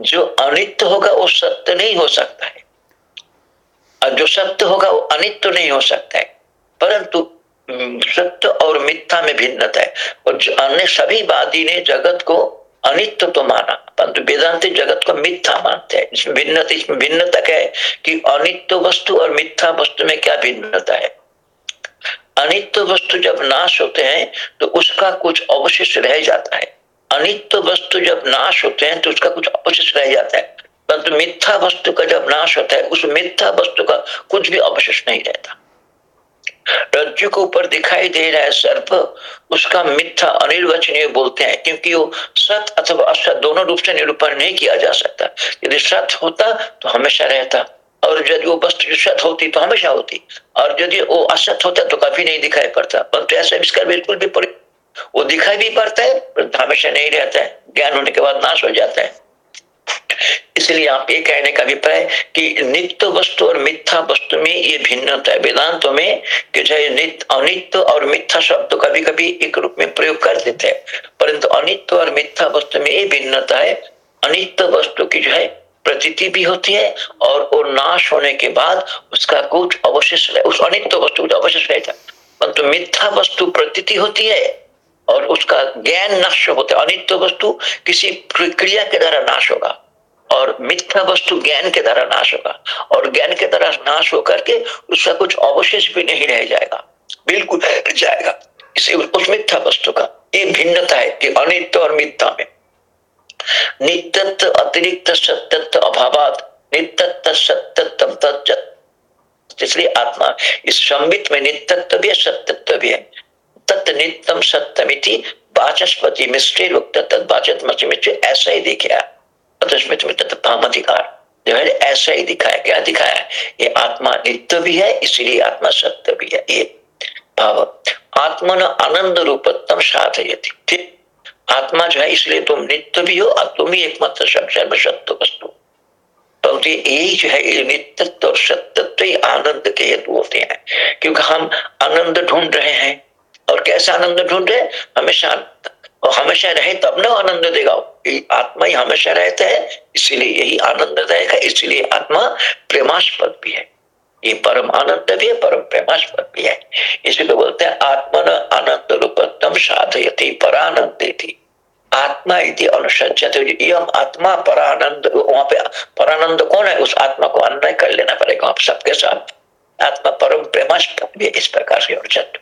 जो अनित्य होगा, वो सत्य नहीं हो सकता है। और जो सत्य होगा, वो अनित्य नहीं हो सकता है। परंतु सत्य और मिथ्या में भिन्नता है। और अन्य सभी वादी ने जगत को अनित्य तो माना। परंतु वेदांति जगत को मिथ्या मानते हैं। इसमें भिन्नता इसमें भिन्नता क्या है कि अनित्य वस्तु और मिथ्या वस्तु में क्या भिन्नता है? अनित्य वस्तु जब नाश होते हैं तो उसका कुछ अवशिष्ट रह जाता है। अनित्य वस्तु जब नाश होते हैं तो उसका कुछ अवशिष्ट रह जाता है। परंतु मिथ्या वस्तु का जब नाश होता है, उस मिथ्या वस्तु का कुछ भी अवशिष्ट नहीं रहता। रज्जु के ऊपर दिखाई दे रहा है सर्प। उसका मिथ्या अनिर्वचनीय बोलते हैं, क्योंकि वो सत अथवा असत दोनों रूप से निरूपण नहीं किया जा सकता। यदि सत होता तो हमेशा रहता। और यदि वो वस्तु सत होती तो हमेशा होती। और यदि वो असत होता तो कभी नहीं दिखाई पड़ता। परंतु तो ऐसा इसका बिल्कुल भी वो दिखाई भी पड़ता है हमेशा नहीं रहता है। ज्ञान होने के बाद नाश हो जाता है। इसलिए आप ये कहने का अभिप्राय कि नित्य वस्तु और मिथ्या वस्तु में ये भिन्नता है। वेदांतों में कि चाहे नित्य, अनित्य और मिथ्या शब्द कभी कभी एक रूप में प्रयोग कर देते हैं। परंतु अनित्य और मिथ्या वस्तु में ये भिन्नता है। अनित्य वस्तु की जो है प्रतीति भी होती है और वो नाश होने के बाद उसका कुछ अवशिष्ट उस अनित्य वस्तु कुछ अवशिष्ट रहता है। परंतु मिथ्या वस्तु प्रतीति होती है और उसका ज्ञान नष्ट होता है। अनित्य वस्तु किसी प्रक्रिया के द्वारा नाश होगा। और मिथ्या वस्तु ज्ञान के द्वारा नाश होगा। और ज्ञान के द्वारा नाश होकर के उसका कुछ अवशेष भी नहीं रह जाएगा। बिल्कुल जाएगा। इसे उस मिथ्या वस्तु का, ये भिन्नता है कि अनित्य और मिथ्या में। नित्यत्व, अतिरिक्त सत्यत्व अभाव नित्यत्व, सत्यत्व इसलिए आत्मा, इस संबित में नित्यत्व भी है, सत्यत्व भी है। तत् नित्यम सत्यमिति वाचस्पति मिश्री उक्त तत्वाचत ऐसा ही दिखा में अधिकार। जो है, ऐसा ही दिखाया क्या दिखाया। ये आत्मा नित्य भी है, इसलिए आत्मा सत्य भी है। ये भाव। आत्मा न आनंद रूपत्तम साधयति। ठीक? आत्मा जो है, इसलिए तुम नित्य भी हो और तुम ही एकमात्र सर्व सत्य वस्तु। परंतु यही जो है नित्यत्व और सत्यत्व ही आनंद के हेतु होते हैं। क्योंकि हम आनंद ढूंढ रहे हैं। और कैसा आनंद ढूंढ रहे हमेशा और हमेशा रहे तब ना आनंद देगा। आत्मा ही हमेशा रहता है, इसीलिए यही आनंद देगा, इसीलिए आत्मा प्रेमास्पद भी है। ये परम आनंद भी है, परम प्रेमास्पद भी है। इसीलिए बोलते हैं, आत्मा न आनंद रूपतम साधयती परानंद थी आत्मा इति अनुसंचते आत्मा, परानंद, वहाँ पे परानंद कौन है? उस आत्मा को अन्वय कर लेना पड़ेगा आप सबके साथ। आत्मा परम प्रेमास्पद भी है, इस प्रकार से अनुसंत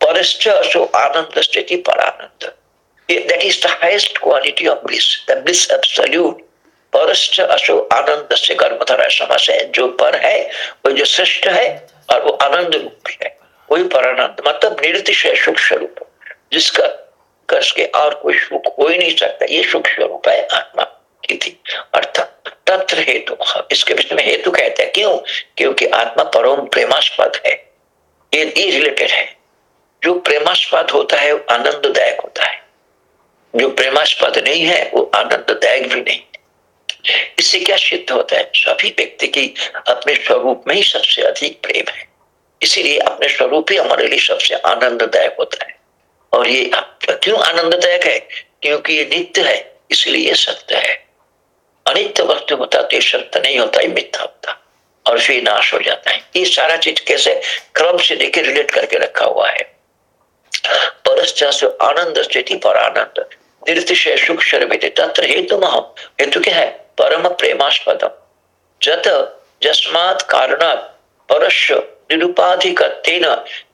परश्च आनंद स्थिति परानंद। That is the highest quality of bliss. The bliss absolute. परश्च असो आनंद से कर्मधरा समास है जो पर है वो जो श्रेष्ठ है और वो आनंद रूप है वही परानंद मतलब निर्तिशय सुख स्वरूप जिसका कस के और कोई सुख हो ही नहीं सकता ये सुख स्वरूप है आत्मा की थी अर्थात तत्र हेतु इसके विषय में हेतु कहते हैं क्यों क्योंकि आत्मा परम प्रेमास्पद है ये रिलेटेड है जो प्रेमास्पद होता है आनंददायक होता है जो प्रेमास्पद नहीं है, वो आनंददायक भी नहीं इससे क्या सिद्ध होता है? सभी व्यक्ति की अपने स्वरूप में ही सबसे अधिक प्रेम है। इसीलिए अपने स्वरूप ही हमारे लिए सबसे आनंददायक होता है। और ये क्यों आनंददायक है? क्योंकि ये नित्य है, इसलिए ये सत्य है। अनित्य वस्तु होता तो सत्य नहीं होता, ये मिथ्या होता। और फिर नाश हो जाता है। ये सारा चीज़ कैसे क्रम से देखे रिलेट करके रखा हुआ है? परश्चात आनंद स्थिति पर आनंद। निर्तिशय सुख शर्मित तत्र हेतु मह हेतु क्या है? परम प्रेमास्पद जत जस्मात् कारणात् परस्य निरुपाधिक तेन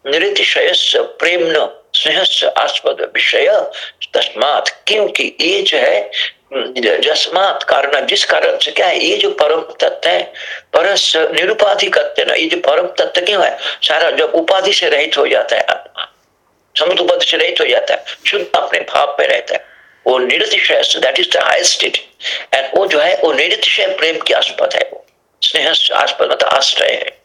निरतिशयस्य प्रेमन स्नेहस्य आस्पद विषय तस्मात क्योंकि ये जो है जस्मात कारण जिस कारण से क्या है? ये जो परम तत्व है परस निरुपाधिक ये जो परम तत्व क्यों है? सारा जब उपाधि से रहित हो जाता है आत्मा समुद्र पद से रहित हो जाता है, शुद्ध अपने भाव पे रहता है। वो निरतिशय that is the state and वो जो है, वो निरतिशय प्रेम की आस्पद है वो। स्नेह आस्पद मतलब आश्रय है।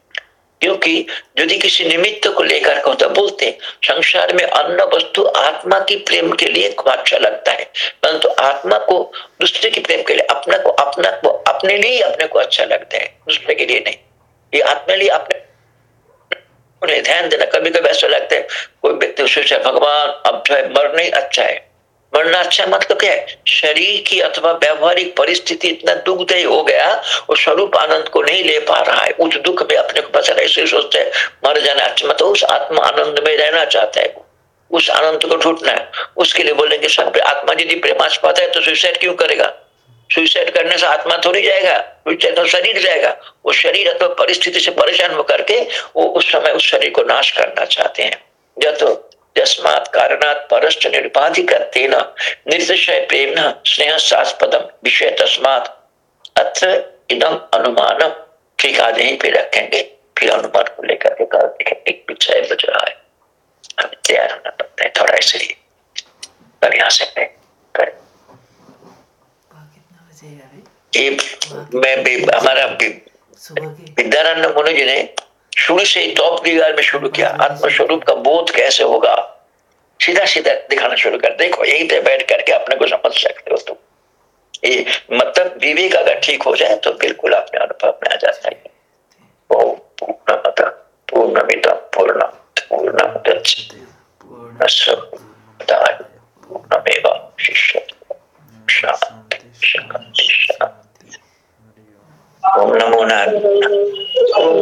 क्योंकि यदि किसी निमित्त को लेकर तो बोलते संसार में अन्य वस्तु आत्मा की प्रेम के लिए अच्छा लगता है। परंतु तो आत्मा को, दूसरे की प्रेम के लिए अपना को अपना को, अपने लिए अपने को अच्छा लगता है। दूसरे के लिए नहीं। ये अपने लिए अपने उन्हें ध्यान देना कभी कभी ऐसा लगता है, कोई व्यक्ति सोचा भगवान, अब जो है, मरना ही अच्छा है। मरना अच्छा मतलब क्या है शरीर की अथवा व्यवहारिक परिस्थिति इतना दुखदायी हो गया, वो स्वरूप आनंद को नहीं ले पा रहा है। उस दुख में अपने को बचा ऐसे सोचते हैं, मर जाना अच्छा मतलब उस आत्मा आनंद में रहना चाहता है। उस आनंद को ढूंढना है। उसके लिए बोलेंगे, सब आत्मा यदि प्रेमास्पद है तो सुसाइड क्यों करेगा? सुसाइड करने से आत्मा थोड़ी जाएगा सुसाइड तो शरीर जाएगा। वो शरीर अथवा परिस्थिति से परेशान होकर के, वो उस समय उस शरीर को नाश करना चाहते हैं। जब तो यस्मात् कारणात् परश्च निरुपाधिकत्वेन निर्दिशय प्रेम्णः स्नेहसास्पदम विषय तस्मात्। अत्र इदम अनुमानम ठीक आज यहीं पे रखेंगे। फिर अनुमान को लेकर के कल देखेंगे विषय बज रहा है। हमें तैयार होना पड़ता है थोड़ा इसलिए तब यहाँ से करें। ये मैं हमारा विद्यानंद मुनि जी ने शुरू से ही टॉप दिगार में शुरू किया। आत्मस्वरूप का बोध कैसे होगा? सीधा सीधा दिखाना शुरू कर। देखो, यही पे बैठ करके अपने को समझ सकते हो तुम। ये मतलब विवेक अगर ठीक हो जाए तो बिल्कुल अपने अनुभव में आ जाता है। शांति शांति शांति। Om Namo Narayana. Om